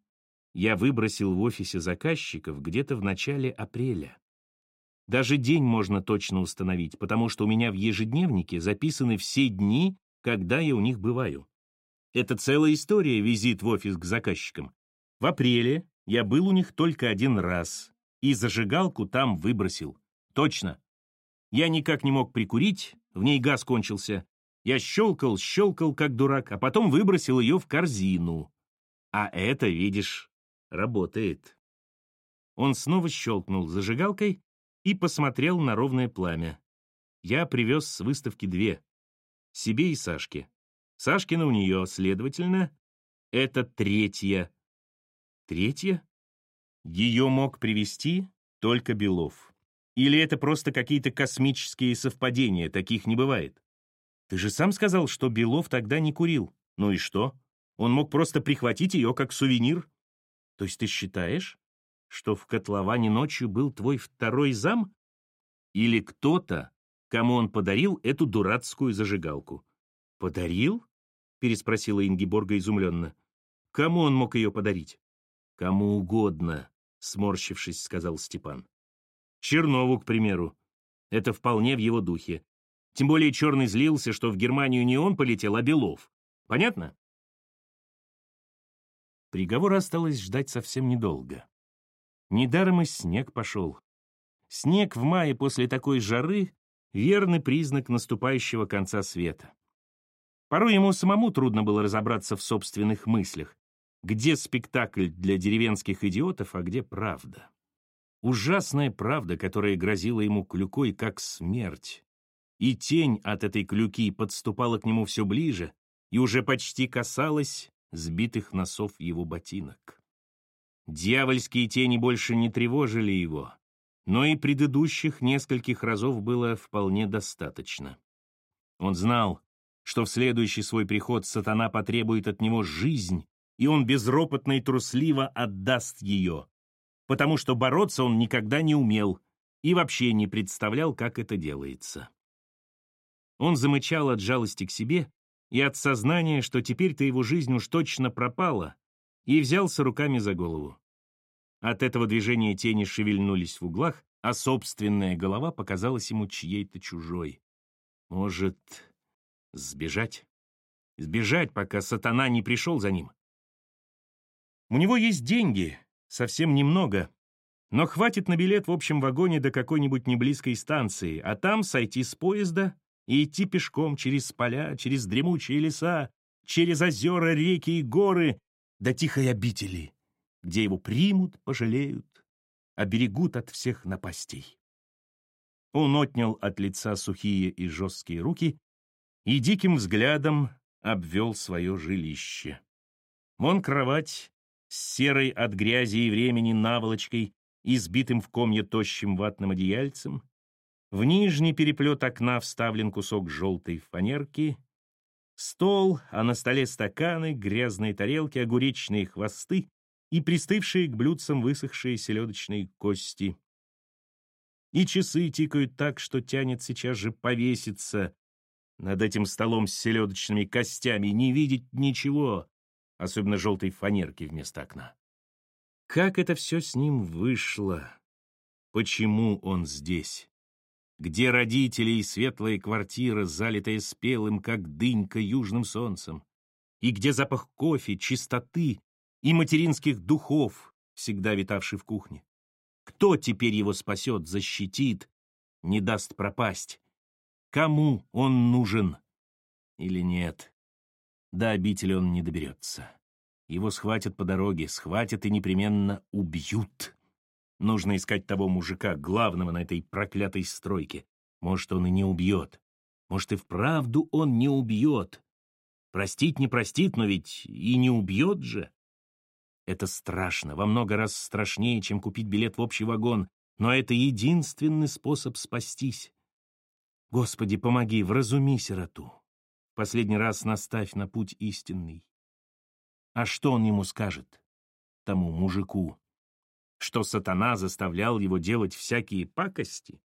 я выбросил в офисе заказчиков где-то в начале апреля. Даже день можно точно установить, потому что у меня в ежедневнике записаны все дни, когда я у них бываю. Это целая история визит в офис к заказчикам. В апреле я был у них только один раз и зажигалку там выбросил. Точно. Я никак не мог прикурить, в ней газ кончился. Я щелкал, щелкал, как дурак, а потом выбросил ее в корзину. А это, видишь, работает. Он снова щелкнул зажигалкой и посмотрел на ровное пламя. Я привез с выставки две. Себе и Сашке. Сашкина у нее, следовательно, это третья. Третья? Ее мог привести только Белов. Или это просто какие-то космические совпадения, таких не бывает. Ты же сам сказал, что Белов тогда не курил. Ну и что? Он мог просто прихватить ее как сувенир. То есть ты считаешь, что в котловане ночью был твой второй зам? Или кто-то, кому он подарил эту дурацкую зажигалку? Подарил? Переспросила Ингиборга изумленно. Кому он мог ее подарить? Кому угодно, сморщившись, сказал Степан. Чернову, к примеру. Это вполне в его духе. Тем более Черный злился, что в Германию не он полетел, а Белов. Понятно? Приговора осталось ждать совсем недолго. Недаром и снег пошел. Снег в мае после такой жары — верный признак наступающего конца света. Порой ему самому трудно было разобраться в собственных мыслях, где спектакль для деревенских идиотов, а где правда. Ужасная правда, которая грозила ему клюкой, как смерть. И тень от этой клюки подступала к нему все ближе и уже почти касалась сбитых носов его ботинок. Дьявольские тени больше не тревожили его, но и предыдущих нескольких разов было вполне достаточно. Он знал, что в следующий свой приход сатана потребует от него жизнь, и он безропотно и трусливо отдаст ее, потому что бороться он никогда не умел и вообще не представлял, как это делается. Он замычал от жалости к себе и от сознания, что теперь-то его жизнь уж точно пропала, и взялся руками за голову. От этого движения тени шевельнулись в углах, а собственная голова показалась ему чьей-то чужой. Может, сбежать? Сбежать, пока сатана не пришел за ним. У него есть деньги, совсем немного, но хватит на билет в общем вагоне до какой-нибудь неблизкой станции, а там сойти с поезда и идти пешком через поля, через дремучие леса, через озера, реки и горы до тихой обители, где его примут, пожалеют, оберегут от всех напастей. Он отнял от лица сухие и жесткие руки и диким взглядом обвел свое жилище. Вон кровать с серой от грязи и времени наволочкой, избитым в комья тощим ватным одеяльцем. В нижний переплет окна вставлен кусок желтой фанерки. Стол, а на столе стаканы, грязные тарелки, огуречные хвосты и пристывшие к блюдцам высохшие селедочные кости. И часы тикают так, что тянет сейчас же повеситься, над этим столом с селедочными костями не видеть ничего, особенно желтой фанерки вместо окна. Как это все с ним вышло? Почему он здесь? Где родители и светлая квартира, залитая спелым, как дынька, южным солнцем? И где запах кофе, чистоты и материнских духов, всегда витавший в кухне? Кто теперь его спасет, защитит, не даст пропасть? Кому он нужен или нет? До обители он не доберется. Его схватят по дороге, схватят и непременно убьют. Нужно искать того мужика, главного на этой проклятой стройке. Может, он и не убьет. Может, и вправду он не убьет. Простить не простит, но ведь и не убьет же. Это страшно, во много раз страшнее, чем купить билет в общий вагон, но это единственный способ спастись. Господи, помоги, вразуми сироту. Последний раз наставь на путь истинный. А что он ему скажет, тому мужику? Что сатана заставлял его делать всякие пакости?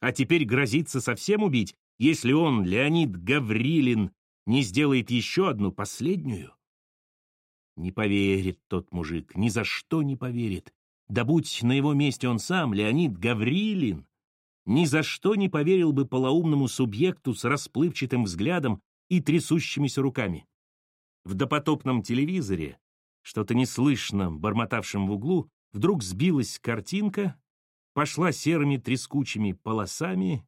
А теперь грозится совсем убить, Если он, Леонид Гаврилин, не сделает еще одну, последнюю? Не поверит тот мужик, ни за что не поверит. Да будь на его месте он сам, Леонид Гаврилин, ни за что не поверил бы полоумному субъекту с расплывчатым взглядом и трясущимися руками. В допотопном телевизоре, что-то неслышно бормотавшем в углу, вдруг сбилась картинка, пошла серыми трескучими полосами,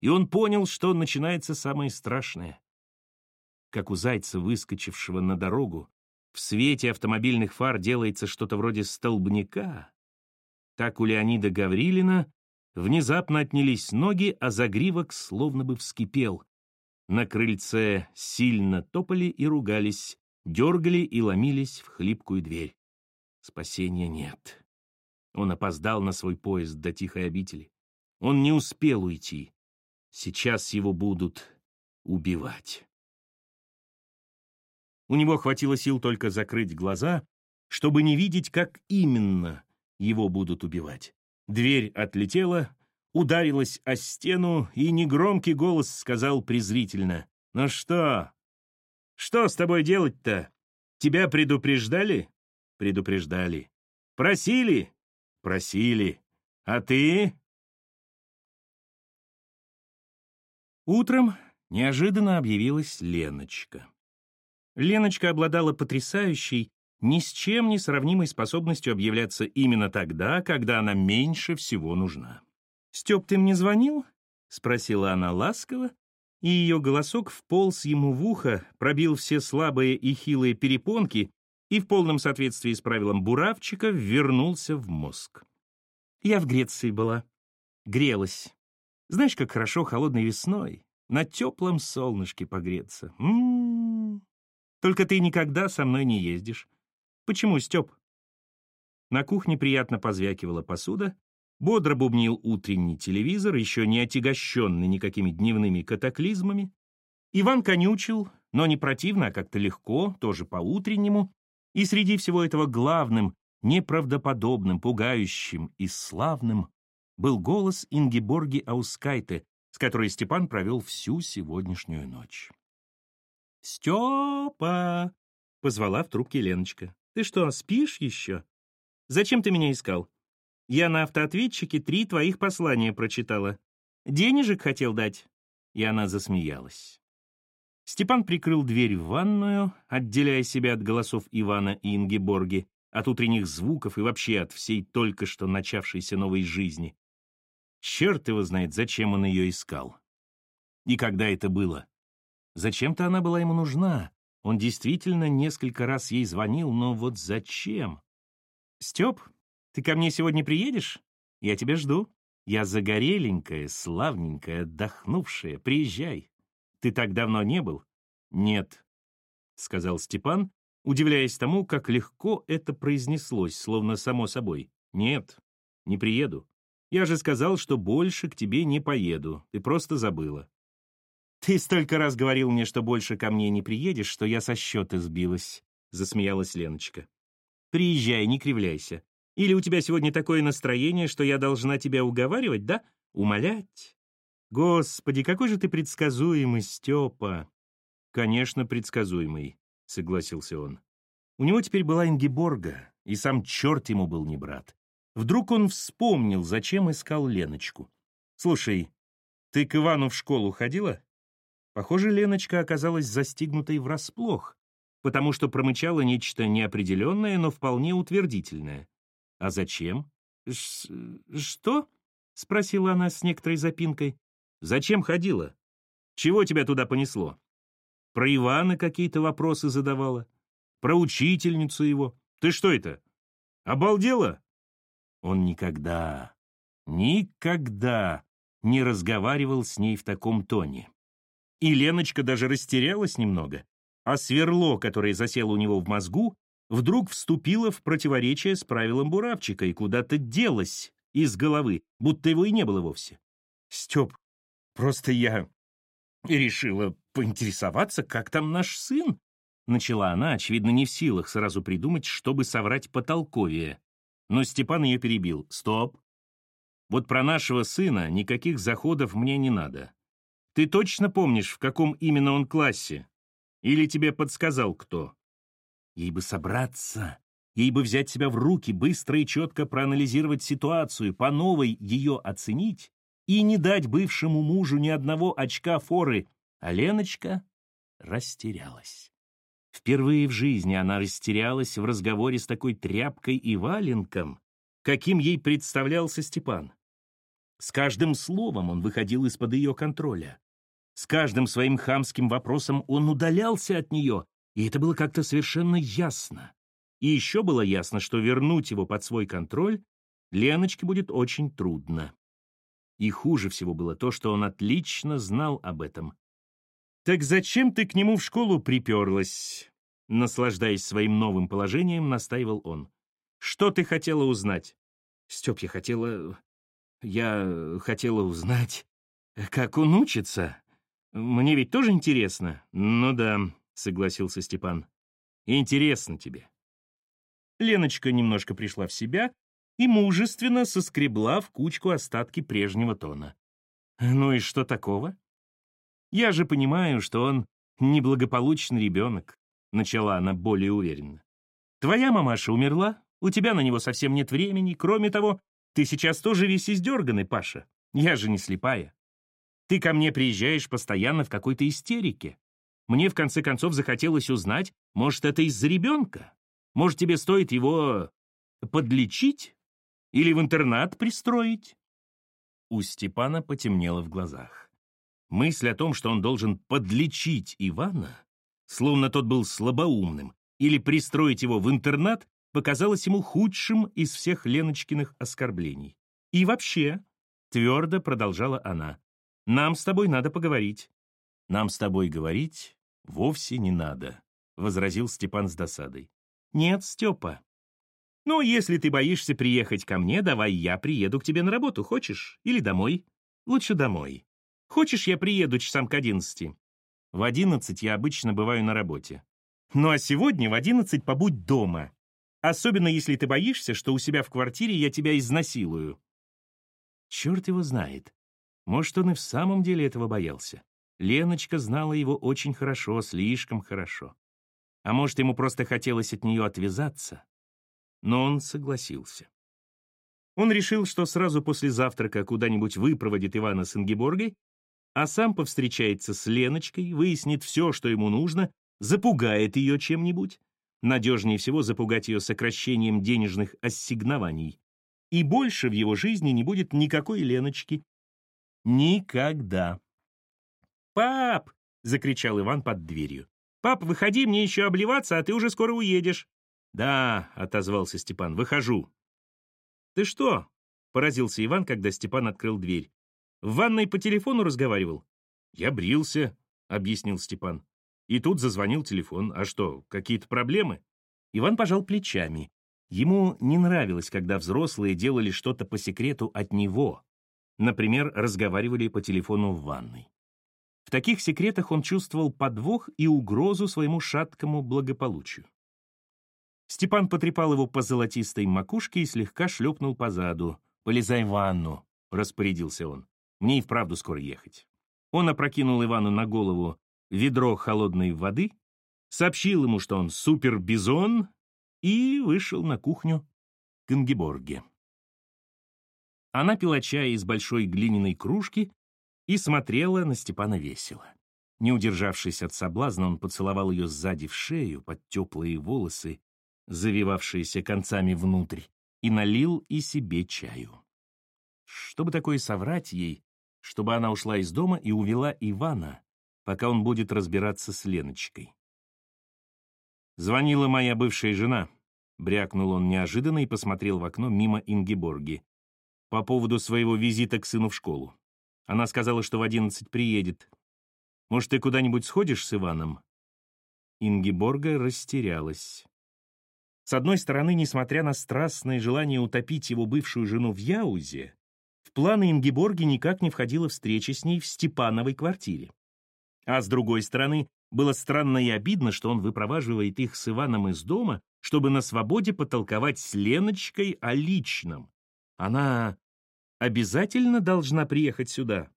и он понял, что начинается самое страшное. Как у зайца, выскочившего на дорогу, в свете автомобильных фар делается что-то вроде столбняка, так у Леонида Гаврилина внезапно отнялись ноги, а загривок словно бы вскипел. На крыльце сильно топали и ругались, дергали и ломились в хлипкую дверь. Спасения нет. Он опоздал на свой поезд до тихой обители. Он не успел уйти. Сейчас его будут убивать. У него хватило сил только закрыть глаза, чтобы не видеть, как именно его будут убивать. Дверь отлетела, ударилась о стену, и негромкий голос сказал презрительно. «Ну что? Что с тобой делать-то? Тебя предупреждали?» «Предупреждали». «Просили?» «Просили. А ты?» Утром неожиданно объявилась Леночка. Леночка обладала потрясающей, ни с чем не сравнимой способностью объявляться именно тогда, когда она меньше всего нужна. «Степ, ты мне звонил?» — спросила она ласково, и ее голосок вполз ему в ухо, пробил все слабые и хилые перепонки и в полном соответствии с правилом буравчика вернулся в мозг. «Я в Греции была. Грелась. Знаешь, как хорошо холодной весной на теплом солнышке погреться. М -м -м. Только ты никогда со мной не ездишь. Почему, Степ? На кухне приятно позвякивала посуда, бодро бубнил утренний телевизор, еще не отягощенный никакими дневными катаклизмами. Иван конючил, но не противно, а как-то легко, тоже по-утреннему. И среди всего этого главным, неправдоподобным, пугающим и славным был голос Ингеборги Аускайте, с которой Степан провел всю сегодняшнюю ночь. «Степа!» — позвала в трубке Леночка. «Ты что, спишь еще? Зачем ты меня искал? Я на автоответчике три твоих послания прочитала. Денежек хотел дать?» И она засмеялась. Степан прикрыл дверь в ванную, отделяя себя от голосов Ивана и Ингеборги, от утренних звуков и вообще от всей только что начавшейся новой жизни. Черт его знает, зачем он ее искал. И когда это было? Зачем-то она была ему нужна. Он действительно несколько раз ей звонил, но вот зачем? «Степ, ты ко мне сегодня приедешь? Я тебя жду. Я загореленькая, славненькая, отдохнувшая. Приезжай. Ты так давно не был?» «Нет», — сказал Степан, удивляясь тому, как легко это произнеслось, словно само собой. «Нет, не приеду. Я же сказал, что больше к тебе не поеду. Ты просто забыла. Ты столько раз говорил мне, что больше ко мне не приедешь, что я со счета сбилась, засмеялась Леночка. Приезжай, не кривляйся. Или у тебя сегодня такое настроение, что я должна тебя уговаривать, да? Умолять? Господи, какой же ты предсказуемый, Степа. Конечно, предсказуемый, согласился он. У него теперь была Ингеборга, и сам черт ему был не брат. Вдруг он вспомнил, зачем искал Леночку. «Слушай, ты к Ивану в школу ходила?» Похоже, Леночка оказалась застигнутой врасплох, потому что промычала нечто неопределенное, но вполне утвердительное. «А зачем?» Ш «Что?» — спросила она с некоторой запинкой. «Зачем ходила? Чего тебя туда понесло? Про Ивана какие-то вопросы задавала? Про учительницу его? Ты что это? Обалдела?» Он никогда, никогда не разговаривал с ней в таком тоне. И Леночка даже растерялась немного, а сверло, которое засело у него в мозгу, вдруг вступило в противоречие с правилом буравчика и куда-то делось из головы, будто его и не было вовсе. «Степ, просто я решила поинтересоваться, как там наш сын?» Начала она, очевидно, не в силах сразу придумать, чтобы соврать потолковее. Но Степан ее перебил. «Стоп! Вот про нашего сына никаких заходов мне не надо. Ты точно помнишь, в каком именно он классе? Или тебе подсказал кто? Ей бы собраться, ей бы взять себя в руки, быстро и четко проанализировать ситуацию, по новой ее оценить и не дать бывшему мужу ни одного очка форы. А Леночка растерялась. Впервые в жизни она растерялась в разговоре с такой тряпкой и валенком, каким ей представлялся Степан. С каждым словом он выходил из-под ее контроля. С каждым своим хамским вопросом он удалялся от нее, и это было как-то совершенно ясно. И еще было ясно, что вернуть его под свой контроль Леночке будет очень трудно. И хуже всего было то, что он отлично знал об этом. «Так зачем ты к нему в школу приперлась?» Наслаждаясь своим новым положением, настаивал он. «Что ты хотела узнать?» «Степ, я хотела... Я хотела узнать, как он учится. Мне ведь тоже интересно». «Ну да», — согласился Степан. «Интересно тебе». Леночка немножко пришла в себя и мужественно соскребла в кучку остатки прежнего тона. «Ну и что такого? Я же понимаю, что он неблагополучный ребенок», — начала она более уверенно. «Твоя мамаша умерла, у тебя на него совсем нет времени, кроме того, ты сейчас тоже весь издерганный, Паша. Я же не слепая. Ты ко мне приезжаешь постоянно в какой-то истерике. Мне, в конце концов, захотелось узнать, может, это из-за ребенка? Может, тебе стоит его подлечить? Или в интернат пристроить?» У Степана потемнело в глазах. Мысль о том, что он должен подлечить Ивана, словно тот был слабоумным, или пристроить его в интернат, показалась ему худшим из всех Леночкиных оскорблений. «И вообще», — твердо продолжала она, — «нам с тобой надо поговорить». «Нам с тобой говорить вовсе не надо», — возразил Степан с досадой. «Нет, Степа, «Ну, если ты боишься приехать ко мне, давай я приеду к тебе на работу, хочешь? Или домой? Лучше домой. Хочешь, я приеду часам к одиннадцати? В одиннадцать я обычно бываю на работе. Ну а сегодня в одиннадцать побудь дома. Особенно если ты боишься, что у себя в квартире я тебя изнасилую». Черт его знает. Может, он и в самом деле этого боялся. Леночка знала его очень хорошо, слишком хорошо. А может, ему просто хотелось от нее отвязаться? Но он согласился. Он решил, что сразу после завтрака куда-нибудь выпроводит Ивана с Ингеборгой, а сам повстречается с Леночкой, выяснит все, что ему нужно, запугает ее чем-нибудь. Надежнее всего запугать ее сокращением денежных ассигнований. И больше в его жизни не будет никакой Леночки. Никогда. «Пап!» — закричал Иван под дверью. «Пап, выходи, мне еще обливаться, а ты уже скоро уедешь». «Да», — отозвался Степан, — «выхожу». «Ты что?» — поразился Иван, когда Степан открыл дверь. «В ванной по телефону разговаривал?» «Я брился», — объяснил Степан. И тут зазвонил телефон. «А что, какие-то проблемы?» Иван пожал плечами. Ему не нравилось, когда взрослые делали что-то по секрету от него. Например, разговаривали по телефону в ванной. В таких секретах он чувствовал подвох и угрозу своему шаткому благополучию. Степан потрепал его по золотистой макушке и слегка шлепнул по заду. «Полезай в ванну», — распорядился он. «Мне и вправду скоро ехать». Он опрокинул Ивану на голову ведро холодной воды, сообщил ему, что он супер-бизон, и вышел на кухню к Ингеборге. Она пила чай из большой глиняной кружки и смотрела на Степана весело. Не удержавшись от соблазна, он поцеловал ее сзади в шею под теплые волосы завивавшиеся концами внутрь, и налил и себе чаю. Чтобы такое соврать ей, чтобы она ушла из дома и увела Ивана, пока он будет разбираться с Леночкой. «Звонила моя бывшая жена», — брякнул он неожиданно и посмотрел в окно мимо Ингеборги. «По поводу своего визита к сыну в школу. Она сказала, что в одиннадцать приедет. Может, ты куда-нибудь сходишь с Иваном?» Ингеборга растерялась. С одной стороны, несмотря на страстное желание утопить его бывшую жену в Яузе, в планы Ингеборги никак не входила встреча с ней в Степановой квартире. А с другой стороны, было странно и обидно, что он выпроваживает их с Иваном из дома, чтобы на свободе потолковать с Леночкой о личном. Она обязательно должна приехать сюда?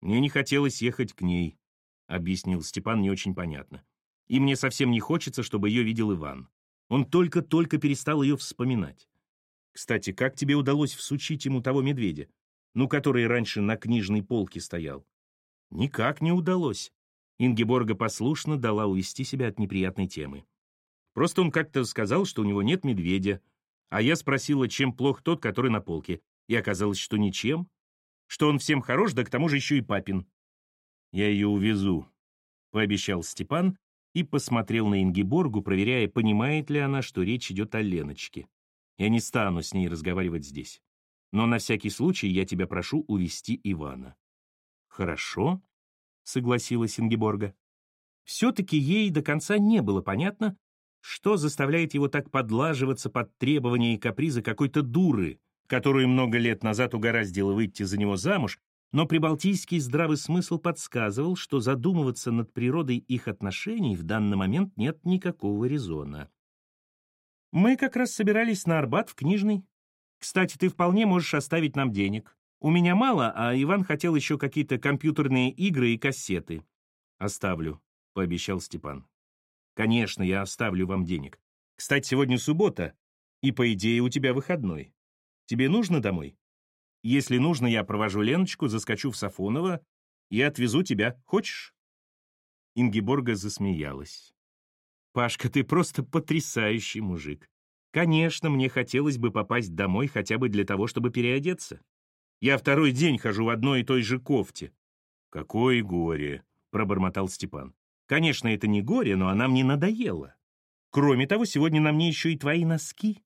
Мне не хотелось ехать к ней, объяснил Степан не очень понятно. И мне совсем не хочется, чтобы ее видел Иван. Он только-только перестал ее вспоминать. Кстати, как тебе удалось всучить ему того медведя, ну, который раньше на книжной полке стоял? Никак не удалось. Ингеборга послушно дала увести себя от неприятной темы. Просто он как-то сказал, что у него нет медведя, а я спросила, чем плох тот, который на полке, и оказалось, что ничем, что он всем хорош, да к тому же еще и папин. «Я ее увезу», — пообещал Степан и посмотрел на Ингеборгу, проверяя, понимает ли она, что речь идет о Леночке. «Я не стану с ней разговаривать здесь. Но на всякий случай я тебя прошу увести Ивана». «Хорошо», — согласилась Ингеборга. Все-таки ей до конца не было понятно, что заставляет его так подлаживаться под требования и капризы какой-то дуры, которую много лет назад угораздило выйти за него замуж, но прибалтийский здравый смысл подсказывал, что задумываться над природой их отношений в данный момент нет никакого резона. «Мы как раз собирались на Арбат в книжный. Кстати, ты вполне можешь оставить нам денег. У меня мало, а Иван хотел еще какие-то компьютерные игры и кассеты». «Оставлю», — пообещал Степан. «Конечно, я оставлю вам денег. Кстати, сегодня суббота, и, по идее, у тебя выходной. Тебе нужно домой? Если нужно, я провожу Леночку, заскочу в Сафоново и отвезу тебя. Хочешь?» Ингеборга засмеялась. «Пашка, ты просто потрясающий мужик. Конечно, мне хотелось бы попасть домой хотя бы для того, чтобы переодеться. Я второй день хожу в одной и той же кофте». «Какое горе!» — пробормотал Степан. «Конечно, это не горе, но она мне надоела. Кроме того, сегодня на мне еще и твои носки,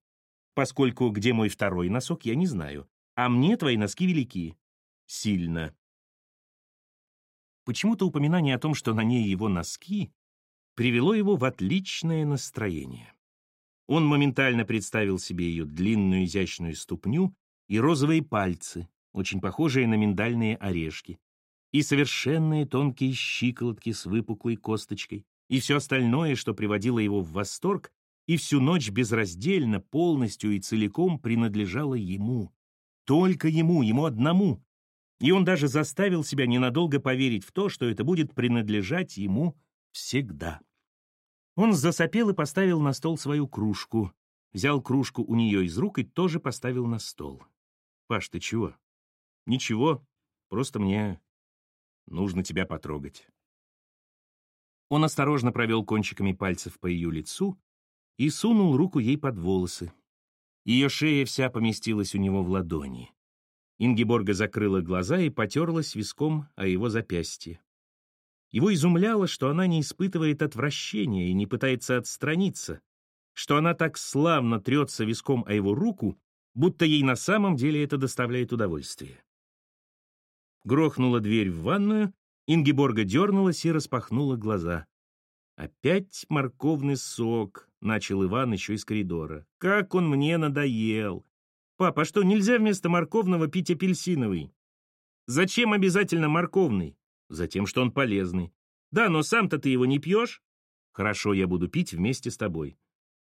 поскольку где мой второй носок, я не знаю. А мне твои носки велики. Сильно. Почему-то упоминание о том, что на ней его носки, привело его в отличное настроение. Он моментально представил себе ее длинную изящную ступню и розовые пальцы, очень похожие на миндальные орешки, и совершенные тонкие щиколотки с выпуклой косточкой, и все остальное, что приводило его в восторг, и всю ночь безраздельно, полностью и целиком принадлежало ему, только ему, ему одному. И он даже заставил себя ненадолго поверить в то, что это будет принадлежать ему всегда. Он засопел и поставил на стол свою кружку. Взял кружку у нее из рук и тоже поставил на стол. «Паш, ты чего?» «Ничего, просто мне нужно тебя потрогать». Он осторожно провел кончиками пальцев по ее лицу и сунул руку ей под волосы. Ее шея вся поместилась у него в ладони. Ингеборга закрыла глаза и потерлась виском о его запястье. Его изумляло, что она не испытывает отвращения и не пытается отстраниться, что она так славно трется виском о его руку, будто ей на самом деле это доставляет удовольствие. Грохнула дверь в ванную, Ингеборга дернулась и распахнула глаза. Опять морковный сок, — начал Иван еще из коридора. «Как он мне надоел! Папа, что, нельзя вместо морковного пить апельсиновый? Зачем обязательно морковный? Затем, что он полезный. Да, но сам-то ты его не пьешь? Хорошо, я буду пить вместе с тобой.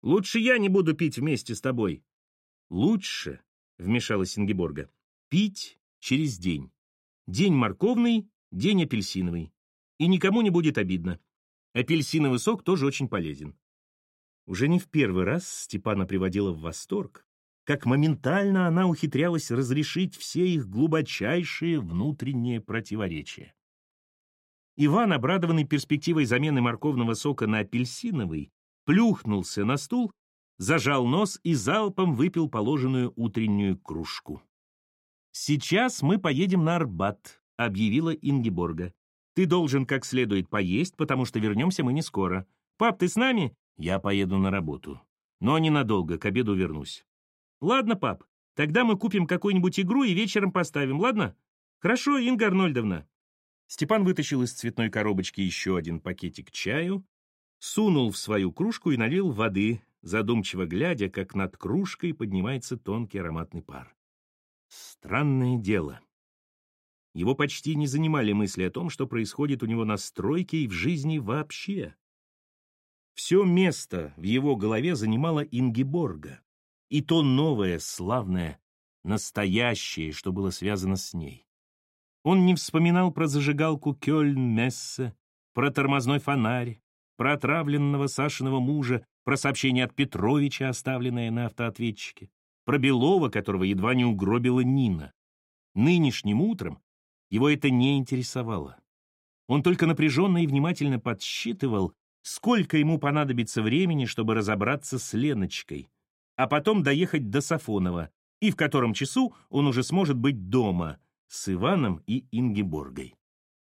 Лучше я не буду пить вместе с тобой. Лучше, — вмешалась Ингеборга, — пить через день. День морковный, день апельсиновый. И никому не будет обидно. Апельсиновый сок тоже очень полезен. Уже не в первый раз Степана приводила в восторг, как моментально она ухитрялась разрешить все их глубочайшие внутренние противоречия. Иван, обрадованный перспективой замены морковного сока на апельсиновый, плюхнулся на стул, зажал нос и залпом выпил положенную утреннюю кружку. «Сейчас мы поедем на Арбат», — объявила Ингеборга. «Ты должен как следует поесть, потому что вернемся мы не скоро. Пап, ты с нами?» Я поеду на работу. Но ненадолго, к обеду вернусь. Ладно, пап, тогда мы купим какую-нибудь игру и вечером поставим, ладно? Хорошо, Инга Арнольдовна. Степан вытащил из цветной коробочки еще один пакетик чаю, сунул в свою кружку и налил воды, задумчиво глядя, как над кружкой поднимается тонкий ароматный пар. Странное дело. Его почти не занимали мысли о том, что происходит у него на стройке и в жизни вообще. Все место в его голове занимала Ингеборга, и то новое, славное, настоящее, что было связано с ней. Он не вспоминал про зажигалку Кёльн-Мессе, про тормозной фонарь, про отравленного Сашиного мужа, про сообщение от Петровича, оставленное на автоответчике, про Белова, которого едва не угробила Нина. Нынешним утром его это не интересовало. Он только напряженно и внимательно подсчитывал, сколько ему понадобится времени, чтобы разобраться с Леночкой, а потом доехать до Сафонова, и в котором часу он уже сможет быть дома с Иваном и Ингеборгой.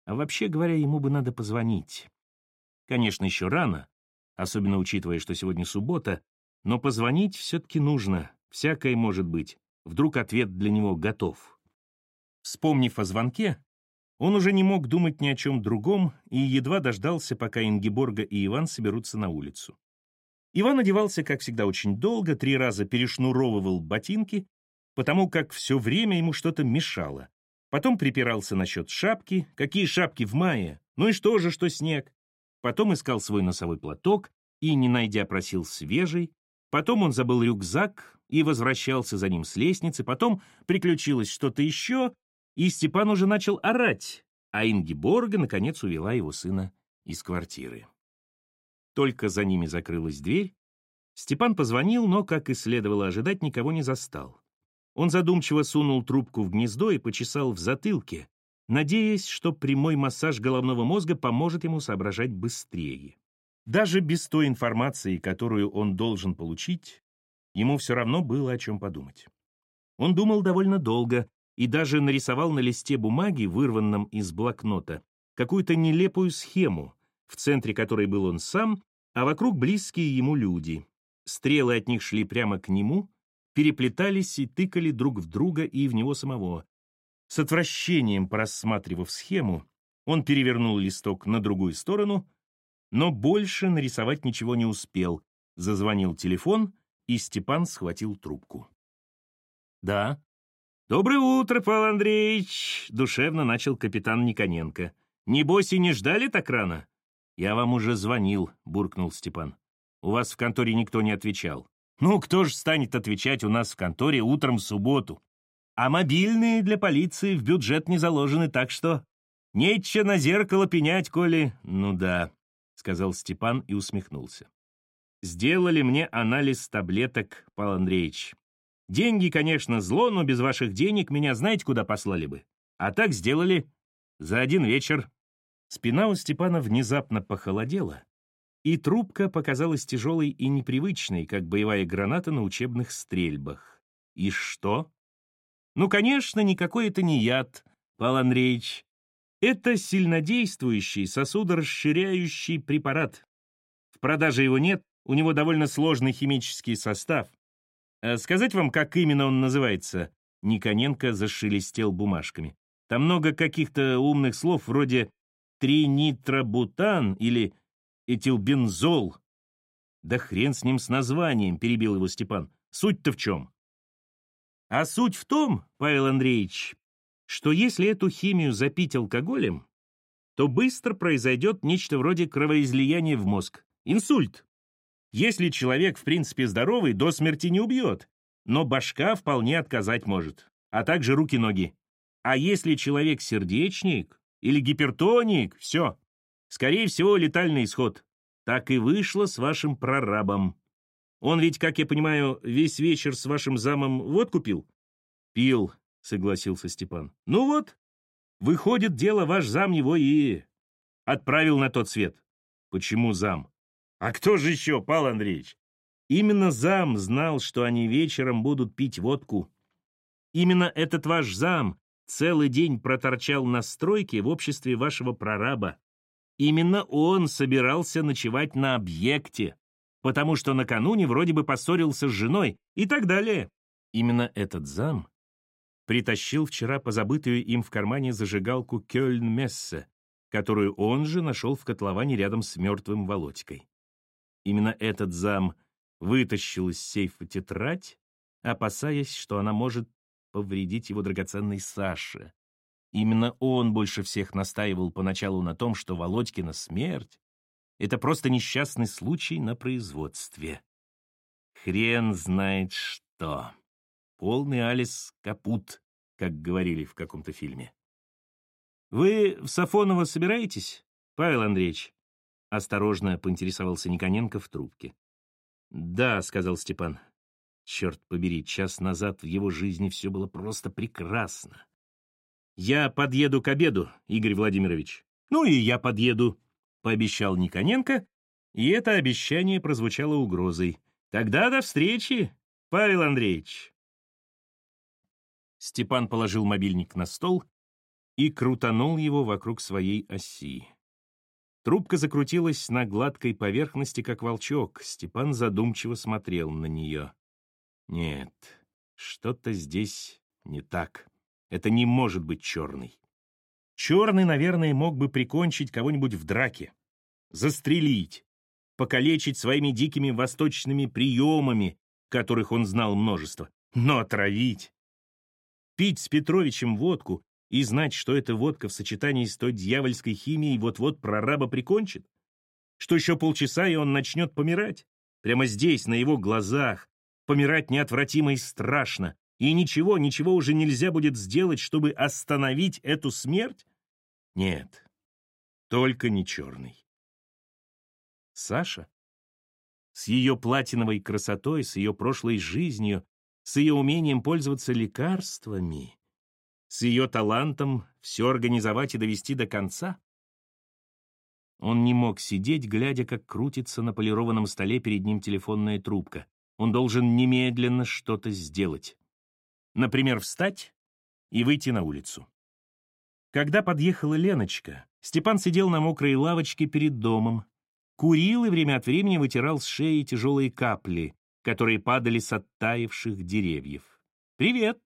А вообще говоря, ему бы надо позвонить. Конечно, еще рано, особенно учитывая, что сегодня суббота, но позвонить все-таки нужно, всякое может быть. Вдруг ответ для него готов. Вспомнив о звонке, он уже не мог думать ни о чем другом и едва дождался, пока Ингеборга и Иван соберутся на улицу. Иван одевался, как всегда, очень долго, три раза перешнуровывал ботинки, потому как все время ему что-то мешало. Потом припирался насчет шапки. Какие шапки в мае? Ну и что же, что снег? Потом искал свой носовой платок и, не найдя, просил свежий. Потом он забыл рюкзак и возвращался за ним с лестницы. Потом приключилось что-то еще, и Степан уже начал орать, а Ингиборга, наконец, увела его сына из квартиры. Только за ними закрылась дверь. Степан позвонил, но, как и следовало ожидать, никого не застал. Он задумчиво сунул трубку в гнездо и почесал в затылке, надеясь, что прямой массаж головного мозга поможет ему соображать быстрее. Даже без той информации, которую он должен получить, ему все равно было о чем подумать. Он думал довольно долго и даже нарисовал на листе бумаги, вырванном из блокнота, какую-то нелепую схему, в центре которой был он сам, а вокруг близкие ему люди. Стрелы от них шли прямо к нему, переплетались и тыкали друг в друга и в него самого. С отвращением порассматривав схему, он перевернул листок на другую сторону, но больше нарисовать ничего не успел. Зазвонил телефон, и Степан схватил трубку. «Да». «Доброе утро, Павел Андреевич!» — душевно начал капитан Никоненко. «Небось и не ждали так рано?» «Я вам уже звонил», — буркнул Степан. «У вас в конторе никто не отвечал». «Ну, кто же станет отвечать у нас в конторе утром в субботу? А мобильные для полиции в бюджет не заложены, так что...» «Нечего на зеркало пенять, коли...» «Ну да», — сказал Степан и усмехнулся. «Сделали мне анализ таблеток, Павел Андреевич. Деньги, конечно, зло, но без ваших денег меня знаете, куда послали бы? А так сделали за один вечер. Спина у Степана внезапно похолодела, и трубка показалась тяжелой и непривычной, как боевая граната на учебных стрельбах. И что? Ну, конечно, никакой это не яд, Павел Андреевич. Это сильнодействующий, сосудорасширяющий препарат. В продаже его нет, у него довольно сложный химический состав. А сказать вам, как именно он называется? Никоненко зашелестел бумажками. Там много каких-то умных слов вроде тринитробутан или этилбензол. Да хрен с ним с названием, перебил его Степан. Суть-то в чем? А суть в том, Павел Андреевич, что если эту химию запить алкоголем, то быстро произойдет нечто вроде кровоизлияния в мозг. Инсульт. Если человек, в принципе, здоровый, до смерти не убьет, но башка вполне отказать может, а также руки-ноги. А если человек сердечник или гипертоник, все. Скорее всего, летальный исход. Так и вышло с вашим прорабом. Он ведь, как я понимаю, весь вечер с вашим замом водку пил? Пил, согласился Степан. Ну вот, выходит, дело ваш зам его и отправил на тот свет. Почему зам? А кто же еще, Павел Андреевич? Именно зам знал, что они вечером будут пить водку. Именно этот ваш зам целый день проторчал на стройке в обществе вашего прораба. Именно он собирался ночевать на объекте, потому что накануне вроде бы поссорился с женой и так далее. Именно этот зам притащил вчера позабытую им в кармане зажигалку Кёльн-Мессе, которую он же нашел в котловане рядом с мертвым Володькой. Именно этот зам вытащил из сейфа тетрадь, опасаясь, что она может повредить его драгоценной Саше. Именно он больше всех настаивал поначалу на том, что Володькина смерть — это просто несчастный случай на производстве. Хрен знает что. Полный Алис капут, как говорили в каком-то фильме. «Вы в Сафоново собираетесь, Павел Андреевич?» Осторожно поинтересовался Никоненко в трубке. «Да», — сказал Степан. Черт побери, час назад в его жизни все было просто прекрасно. «Я подъеду к обеду, Игорь Владимирович». «Ну и я подъеду», — пообещал Никоненко, и это обещание прозвучало угрозой. «Тогда до встречи, Павел Андреевич». Степан положил мобильник на стол и крутанул его вокруг своей оси. Трубка закрутилась на гладкой поверхности, как волчок. Степан задумчиво смотрел на нее. Нет, что-то здесь не так. Это не может быть черный. Черный, наверное, мог бы прикончить кого-нибудь в драке, застрелить, покалечить своими дикими восточными приемами, которых он знал множество. Но отравить! Пить с Петровичем водку и знать, что эта водка в сочетании с той дьявольской химией вот-вот прораба прикончит? Что еще полчаса, и он начнет помирать? Прямо здесь, на его глазах. Помирать неотвратимо и страшно. И ничего, ничего уже нельзя будет сделать, чтобы остановить эту смерть? Нет, только не черный. Саша? С ее платиновой красотой, с ее прошлой жизнью, с ее умением пользоваться лекарствами с ее талантом все организовать и довести до конца? Он не мог сидеть, глядя, как крутится на полированном столе перед ним телефонная трубка. Он должен немедленно что-то сделать. Например, встать и выйти на улицу. Когда подъехала Леночка, Степан сидел на мокрой лавочке перед домом, курил и время от времени вытирал с шеи тяжелые капли, которые падали с оттаивших деревьев. «Привет!»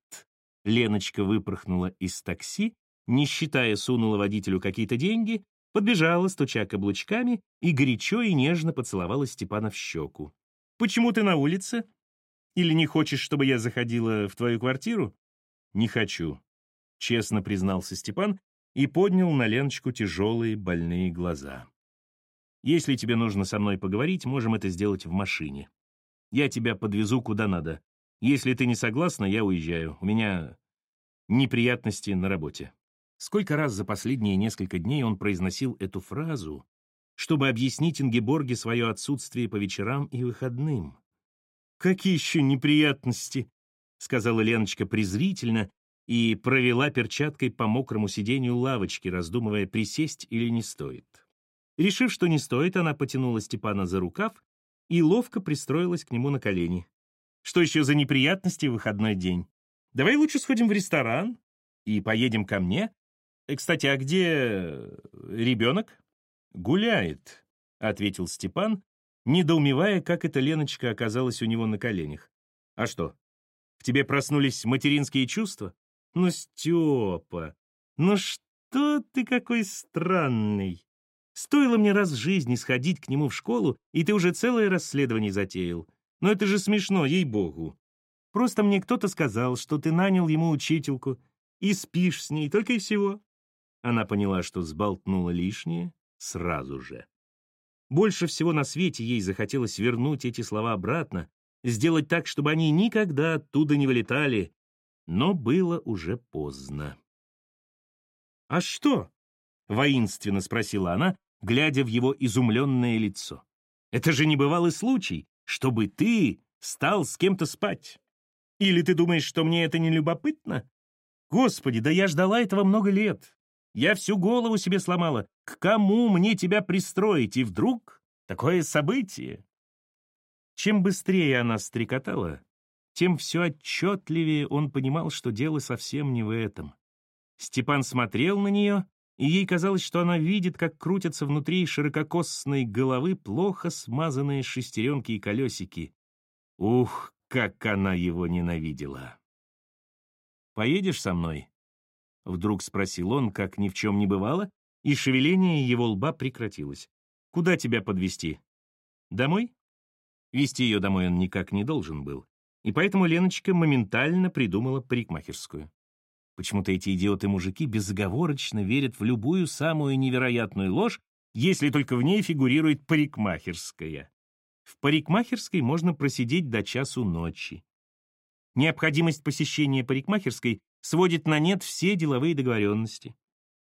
Леночка выпорхнула из такси, не считая, сунула водителю какие-то деньги, подбежала, стуча каблучками, и горячо и нежно поцеловала Степана в щеку. «Почему ты на улице? Или не хочешь, чтобы я заходила в твою квартиру?» «Не хочу», — честно признался Степан и поднял на Леночку тяжелые больные глаза. «Если тебе нужно со мной поговорить, можем это сделать в машине. Я тебя подвезу куда надо. Если ты не согласна, я уезжаю. У меня неприятности на работе. Сколько раз за последние несколько дней он произносил эту фразу, чтобы объяснить Ингеборге свое отсутствие по вечерам и выходным. «Какие еще неприятности?» — сказала Леночка презрительно и провела перчаткой по мокрому сиденью лавочки, раздумывая, присесть или не стоит. Решив, что не стоит, она потянула Степана за рукав и ловко пристроилась к нему на колени. Что еще за неприятности в выходной день? Давай лучше сходим в ресторан и поедем ко мне. Э, кстати, а где ребенок? Гуляет, ответил Степан, недоумевая, как эта Леночка оказалась у него на коленях. А что, в тебе проснулись материнские чувства? Ну, Степа, ну что ты какой странный. Стоило мне раз в жизни сходить к нему в школу, и ты уже целое расследование затеял. Но это же смешно, ей-богу. Просто мне кто-то сказал, что ты нанял ему учительку и спишь с ней, только и всего». Она поняла, что сболтнула лишнее сразу же. Больше всего на свете ей захотелось вернуть эти слова обратно, сделать так, чтобы они никогда оттуда не вылетали, но было уже поздно. «А что?» — воинственно спросила она, глядя в его изумленное лицо. «Это же небывалый случай чтобы ты стал с кем-то спать. Или ты думаешь, что мне это не любопытно? Господи, да я ждала этого много лет. Я всю голову себе сломала. К кому мне тебя пристроить? И вдруг такое событие. Чем быстрее она стрекотала, тем все отчетливее он понимал, что дело совсем не в этом. Степан смотрел на нее и ей казалось, что она видит, как крутятся внутри ширококосной головы плохо смазанные шестеренки и колесики. Ух, как она его ненавидела! «Поедешь со мной?» — вдруг спросил он, как ни в чем не бывало, и шевеление его лба прекратилось. «Куда тебя подвести? Домой?» Вести ее домой он никак не должен был, и поэтому Леночка моментально придумала парикмахерскую. Почему-то эти идиоты-мужики безоговорочно верят в любую самую невероятную ложь, если только в ней фигурирует парикмахерская. В парикмахерской можно просидеть до часу ночи. Необходимость посещения парикмахерской сводит на нет все деловые договоренности.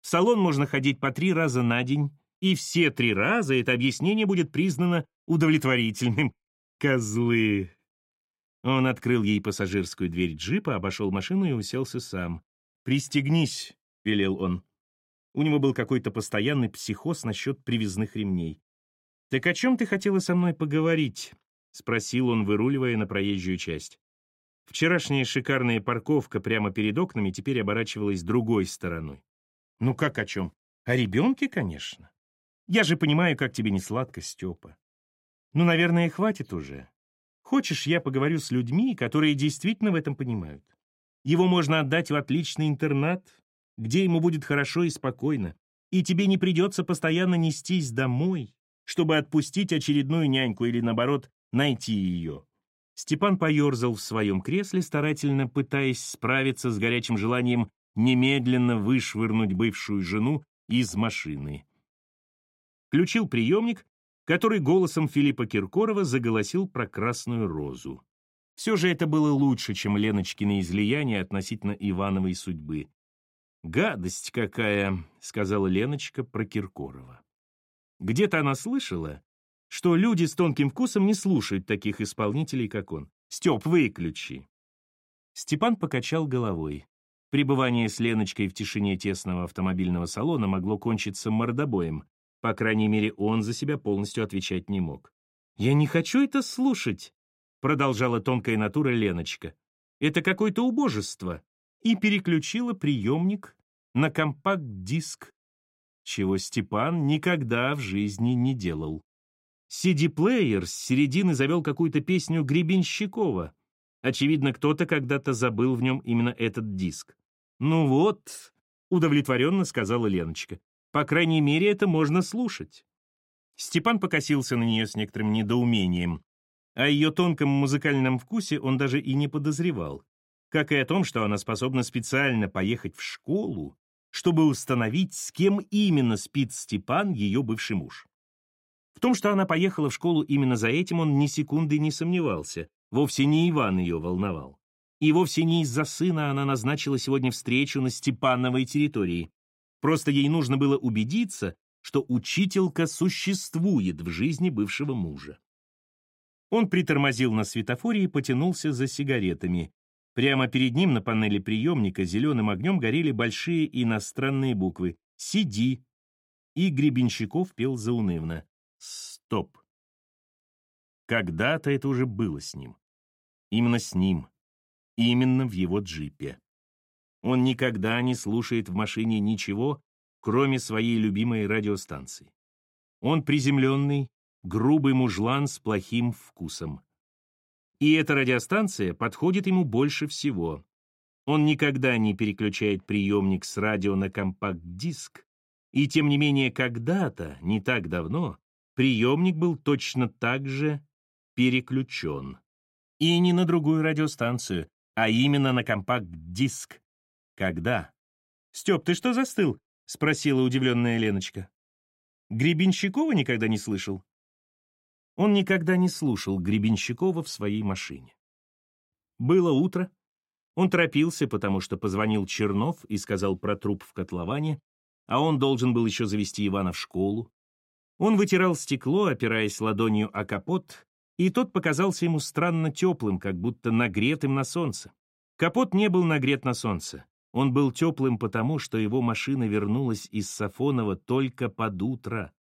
В салон можно ходить по три раза на день, и все три раза это объяснение будет признано удовлетворительным. Козлы. Он открыл ей пассажирскую дверь джипа, обошел машину и уселся сам. «Пристегнись», — велел он. У него был какой-то постоянный психоз насчет привязных ремней. «Так о чем ты хотела со мной поговорить?» — спросил он, выруливая на проезжую часть. Вчерашняя шикарная парковка прямо перед окнами теперь оборачивалась другой стороной. «Ну как о чем? О ребенке, конечно. Я же понимаю, как тебе не сладко, Степа. Ну, наверное, хватит уже. Хочешь, я поговорю с людьми, которые действительно в этом понимают? Его можно отдать в отличный интернат, где ему будет хорошо и спокойно, и тебе не придется постоянно нестись домой, чтобы отпустить очередную няньку или, наоборот, найти ее. Степан поерзал в своем кресле, старательно пытаясь справиться с горячим желанием немедленно вышвырнуть бывшую жену из машины включил приемник, который голосом Филиппа Киркорова заголосил про красную розу. Все же это было лучше, чем Леночкины излияние относительно Ивановой судьбы. «Гадость какая!» — сказала Леночка про Киркорова. Где-то она слышала, что люди с тонким вкусом не слушают таких исполнителей, как он. «Степ, выключи!» Степан покачал головой. Пребывание с Леночкой в тишине тесного автомобильного салона могло кончиться мордобоем. По крайней мере, он за себя полностью отвечать не мог. «Я не хочу это слушать», — продолжала тонкая натура Леночка. «Это какое-то убожество». И переключила приемник на компакт-диск, чего Степан никогда в жизни не делал. CD-плеер с середины завел какую-то песню Гребенщикова. Очевидно, кто-то когда-то забыл в нем именно этот диск. «Ну вот», — удовлетворенно сказала Леночка, по крайней мере, это можно слушать. Степан покосился на нее с некоторым недоумением. О ее тонком музыкальном вкусе он даже и не подозревал. Как и о том, что она способна специально поехать в школу, чтобы установить, с кем именно спит Степан, ее бывший муж. В том, что она поехала в школу именно за этим, он ни секунды не сомневался. Вовсе не Иван ее волновал. И вовсе не из-за сына она назначила сегодня встречу на Степановой территории. Просто ей нужно было убедиться, что учителька существует в жизни бывшего мужа. Он притормозил на светофоре и потянулся за сигаретами. Прямо перед ним на панели приемника зеленым огнем горели большие иностранные буквы «Сиди». И Гребенщиков пел заунывно. «Стоп». Когда-то это уже было с ним. Именно с ним. Именно в его джипе. Он никогда не слушает в машине ничего, кроме своей любимой радиостанции. Он приземленный, грубый мужлан с плохим вкусом. И эта радиостанция подходит ему больше всего. Он никогда не переключает приемник с радио на компакт-диск, и тем не менее когда-то, не так давно, приемник был точно так же переключен. И не на другую радиостанцию, а именно на компакт-диск, когда? Степ, ты что застыл? Спросила удивленная Леночка. Гребенщикова никогда не слышал? Он никогда не слушал Гребенщикова в своей машине. Было утро. Он торопился, потому что позвонил Чернов и сказал про труп в котловане, а он должен был еще завести Ивана в школу. Он вытирал стекло, опираясь ладонью о капот, и тот показался ему странно теплым, как будто нагретым на солнце. Капот не был нагрет на солнце. Он был теплым потому, что его машина вернулась из Сафонова только под утро.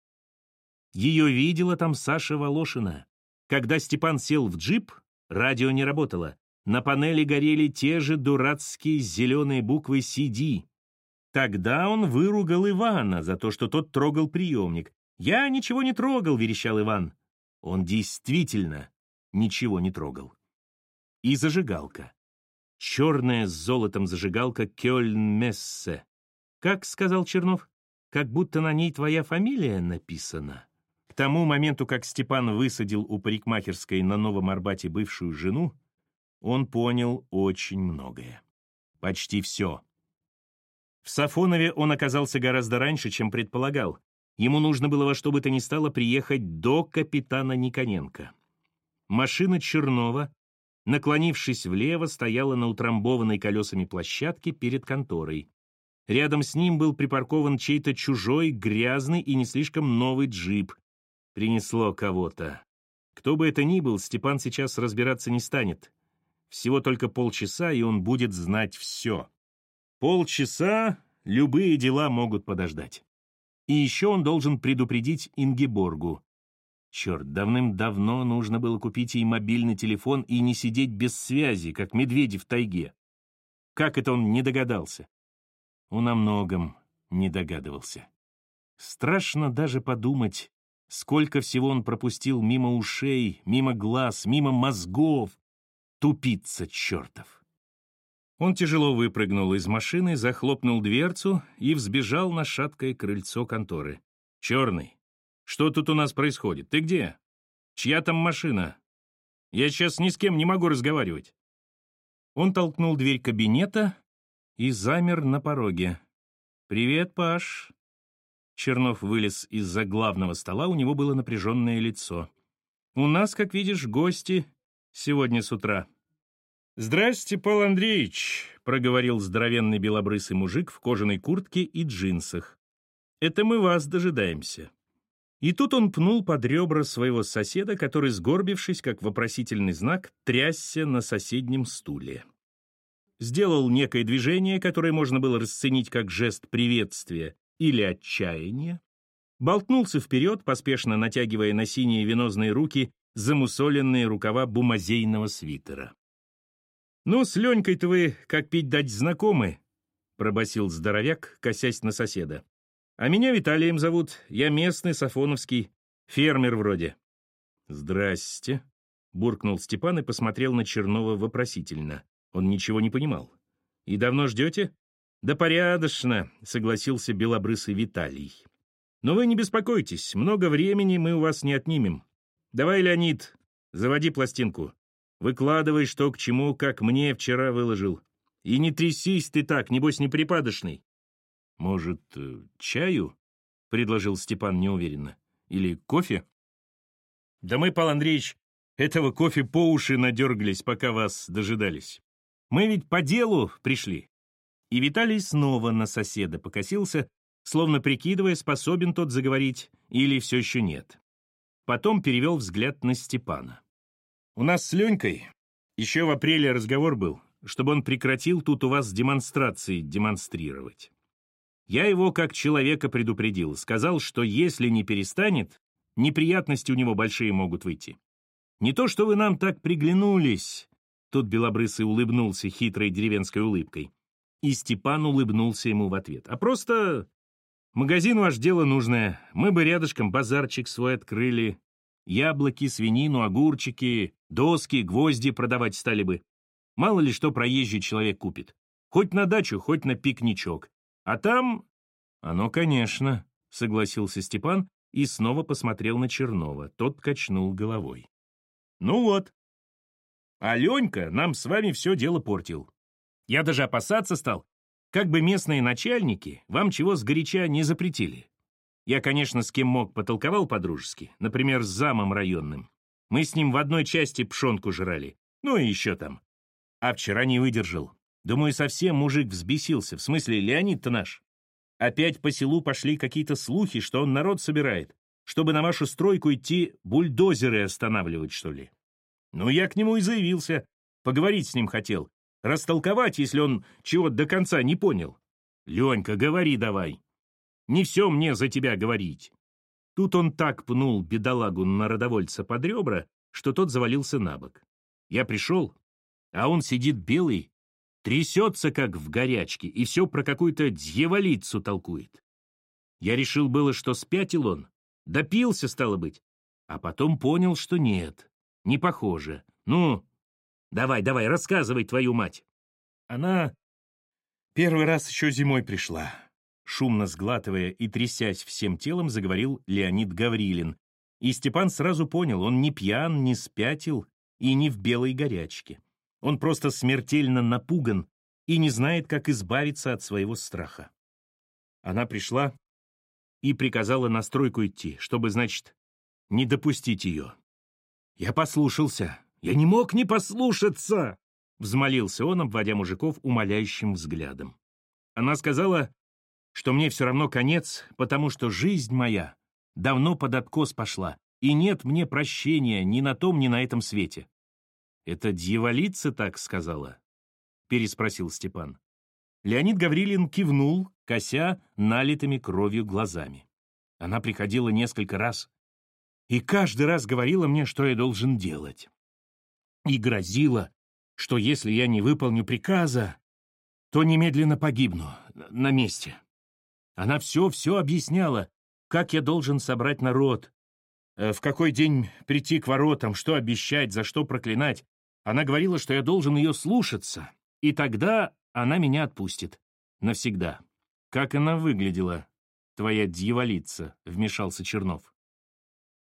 Ее видела там Саша Волошина. Когда Степан сел в джип, радио не работало. На панели горели те же дурацкие зеленые буквы CD. Тогда он выругал Ивана за то, что тот трогал приемник. «Я ничего не трогал», — верещал Иван. Он действительно ничего не трогал. И зажигалка черная с золотом зажигалка Кёльн-Мессе. Как сказал Чернов, как будто на ней твоя фамилия написана. Тому моменту, как Степан высадил у парикмахерской на Новом Арбате бывшую жену, он понял очень многое. Почти все. В Сафонове он оказался гораздо раньше, чем предполагал. Ему нужно было во что бы то ни стало приехать до капитана Никоненко. Машина Чернова наклонившись влево, стояла на утрамбованной колесами площадке перед конторой. Рядом с ним был припаркован чей-то чужой, грязный и не слишком новый джип. Принесло кого-то. Кто бы это ни был, Степан сейчас разбираться не станет. Всего только полчаса, и он будет знать все. Полчаса любые дела могут подождать. И еще он должен предупредить Ингеборгу. Черт, давным-давно нужно было купить ей мобильный телефон и не сидеть без связи, как медведи в тайге. Как это он не догадался? Он о многом не догадывался. Страшно даже подумать, сколько всего он пропустил мимо ушей, мимо глаз, мимо мозгов. Тупица чертов. Он тяжело выпрыгнул из машины, захлопнул дверцу и взбежал на шаткое крыльцо конторы. «Черный, что тут у нас происходит? Ты где? Чья там машина? Я сейчас ни с кем не могу разговаривать». Он толкнул дверь кабинета и замер на пороге. «Привет, Паш». Чернов вылез из-за главного стола, у него было напряженное лицо. «У нас, как видишь, гости сегодня с утра». «Здрасте, Павел Андреевич», — проговорил здоровенный белобрысый мужик в кожаной куртке и джинсах. «Это мы вас дожидаемся». И тут он пнул под ребра своего соседа, который, сгорбившись, как вопросительный знак, трясся на соседнем стуле сделал некое движение, которое можно было расценить как жест приветствия или отчаяния, болтнулся вперед, поспешно натягивая на синие венозные руки замусоленные рукава бумазейного свитера. «Ну, с Ленькой-то вы, как пить дать, знакомы», — пробасил здоровяк, косясь на соседа. «А меня Виталием зовут, я местный, сафоновский, фермер вроде». «Здрасте», — буркнул Степан и посмотрел на Чернова вопросительно. Он ничего не понимал. «И давно ждете?» «Да порядочно», — согласился белобрысый Виталий. «Но вы не беспокойтесь, много времени мы у вас не отнимем. Давай, Леонид, заводи пластинку. Выкладывай, что к чему, как мне вчера выложил. И не трясись ты так, небось не припадочный». «Может, э, чаю?» — предложил Степан неуверенно. «Или кофе?» «Да мы, Павел Андреевич, этого кофе по уши надергались, пока вас дожидались. Мы ведь по делу пришли». И Виталий снова на соседа покосился, словно прикидывая, способен тот заговорить или все еще нет. Потом перевел взгляд на Степана. «У нас с Ленькой еще в апреле разговор был, чтобы он прекратил тут у вас демонстрации демонстрировать. Я его как человека предупредил, сказал, что если не перестанет, неприятности у него большие могут выйти. Не то, что вы нам так приглянулись, Тут Белобрысый улыбнулся хитрой деревенской улыбкой. И Степан улыбнулся ему в ответ. «А просто магазин ваш дело нужное. Мы бы рядышком базарчик свой открыли. Яблоки, свинину, огурчики, доски, гвозди продавать стали бы. Мало ли что проезжий человек купит. Хоть на дачу, хоть на пикничок. А там...» «Оно, конечно», — согласился Степан и снова посмотрел на Чернова. Тот качнул головой. «Ну вот, а Ленька нам с вами все дело портил. Я даже опасаться стал, как бы местные начальники вам чего сгоряча не запретили. Я, конечно, с кем мог потолковал по-дружески, например, с замом районным. Мы с ним в одной части пшенку жрали, ну и еще там. А вчера не выдержал. Думаю, совсем мужик взбесился, в смысле Леонид-то наш. Опять по селу пошли какие-то слухи, что он народ собирает, чтобы на вашу стройку идти бульдозеры останавливать, что ли. Ну, я к нему и заявился. Поговорить с ним хотел. Растолковать, если он чего до конца не понял. Ленька, говори давай. Не все мне за тебя говорить. Тут он так пнул бедолагу народовольца под ребра, что тот завалился на бок. Я пришел, а он сидит белый, трясется, как в горячке, и все про какую-то дьяволицу толкует. Я решил было, что спятил он, допился, стало быть, а потом понял, что нет. Не похоже. Ну, давай, давай, рассказывай твою мать. Она первый раз еще зимой пришла. Шумно сглатывая и трясясь всем телом, заговорил Леонид Гаврилин. И Степан сразу понял, он не пьян, не спятил и не в белой горячке. Он просто смертельно напуган и не знает, как избавиться от своего страха. Она пришла и приказала на стройку идти, чтобы, значит, не допустить ее. Я послушался. Я не мог не послушаться!» Взмолился он, обводя мужиков умоляющим взглядом. Она сказала, что мне все равно конец, потому что жизнь моя давно под откос пошла, и нет мне прощения ни на том, ни на этом свете. «Это дьяволица так сказала?» — переспросил Степан. Леонид Гаврилин кивнул, кося налитыми кровью глазами. Она приходила несколько раз и каждый раз говорила мне, что я должен делать. И грозила, что если я не выполню приказа, то немедленно погибну на месте. Она все-все объясняла, как я должен собрать народ, э, в какой день прийти к воротам, что обещать, за что проклинать. Она говорила, что я должен ее слушаться, и тогда она меня отпустит. Навсегда. Как она выглядела, твоя дьяволица, вмешался Чернов.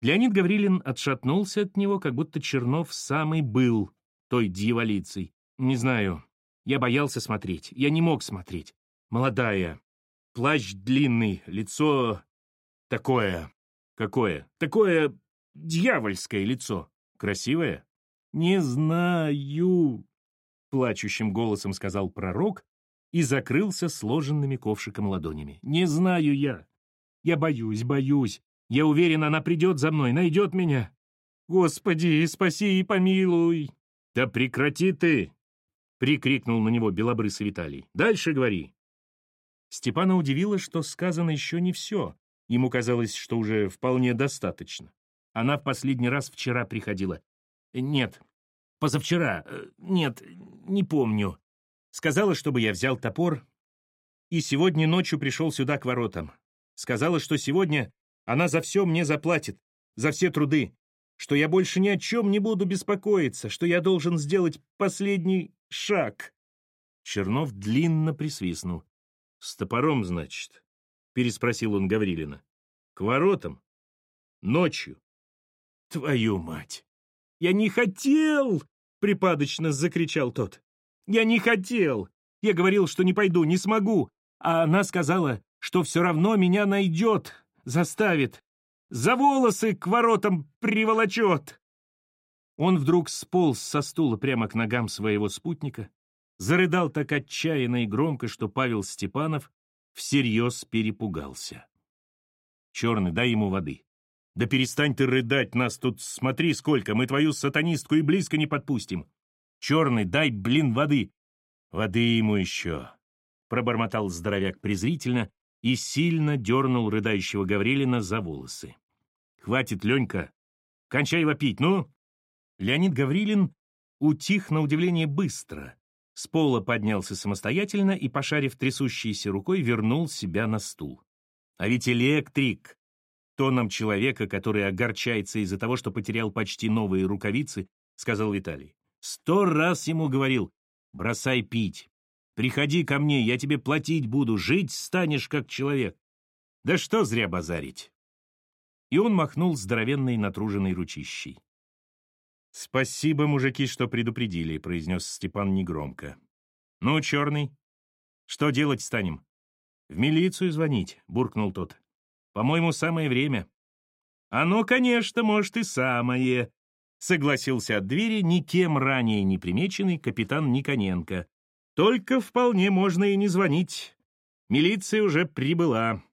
Леонид Гаврилин отшатнулся от него, как будто Чернов самый был той дьяволицей. Не знаю, я боялся смотреть, я не мог смотреть. Молодая, плащ длинный, лицо такое... Какое? Такое дьявольское лицо. Красивое? Не знаю, плачущим голосом сказал пророк и закрылся сложенными ковшиком ладонями. Не знаю я. Я боюсь, боюсь. Я уверен, она придет за мной, найдет меня. Господи, спаси и помилуй. Да прекрати ты! Прикрикнул на него белобрысый Виталий. Дальше говори. Степана удивило, что сказано еще не все. Ему казалось, что уже вполне достаточно. Она в последний раз вчера приходила. Нет, позавчера. Нет, не помню. Сказала, чтобы я взял топор, и сегодня ночью пришел сюда к воротам. Сказала, что сегодня она за все мне заплатит, за все труды, что я больше ни о чем не буду беспокоиться, что я должен сделать последний шаг. Чернов длинно присвистнул. — С топором, значит? — переспросил он Гаврилина. — К воротам? Ночью? — Твою мать! Я не хотел! — припадочно закричал тот. — Я не хотел! Я говорил, что не пойду, не смогу. А она сказала, что все равно меня найдет, заставит, за волосы к воротам приволочет. Он вдруг сполз со стула прямо к ногам своего спутника, зарыдал так отчаянно и громко, что Павел Степанов всерьез перепугался. «Черный, дай ему воды». «Да перестань ты рыдать, нас тут смотри сколько, мы твою сатанистку и близко не подпустим». «Черный, дай, блин, воды». «Воды ему еще», — пробормотал здоровяк презрительно и сильно дернул рыдающего Гаврилина за волосы. «Хватит, Ленька! Кончай вопить, ну!» Леонид Гаврилин утих на удивление быстро. С пола поднялся самостоятельно и, пошарив трясущейся рукой, вернул себя на стул. А ведь электрик, тоном человека, который огорчается из-за того, что потерял почти новые рукавицы, сказал Виталий. Сто раз ему говорил, бросай пить, Приходи ко мне, я тебе платить буду, жить станешь как человек. Да что зря базарить. И он махнул здоровенной натруженной ручищей. «Спасибо, мужики, что предупредили», — произнес Степан негромко. «Ну, черный, что делать станем?» «В милицию звонить», — буркнул тот. «По-моему, самое время». «Оно, конечно, может, и самое», — согласился от двери никем ранее не примеченный капитан Никоненко, только вполне можно и не звонить. Милиция уже прибыла.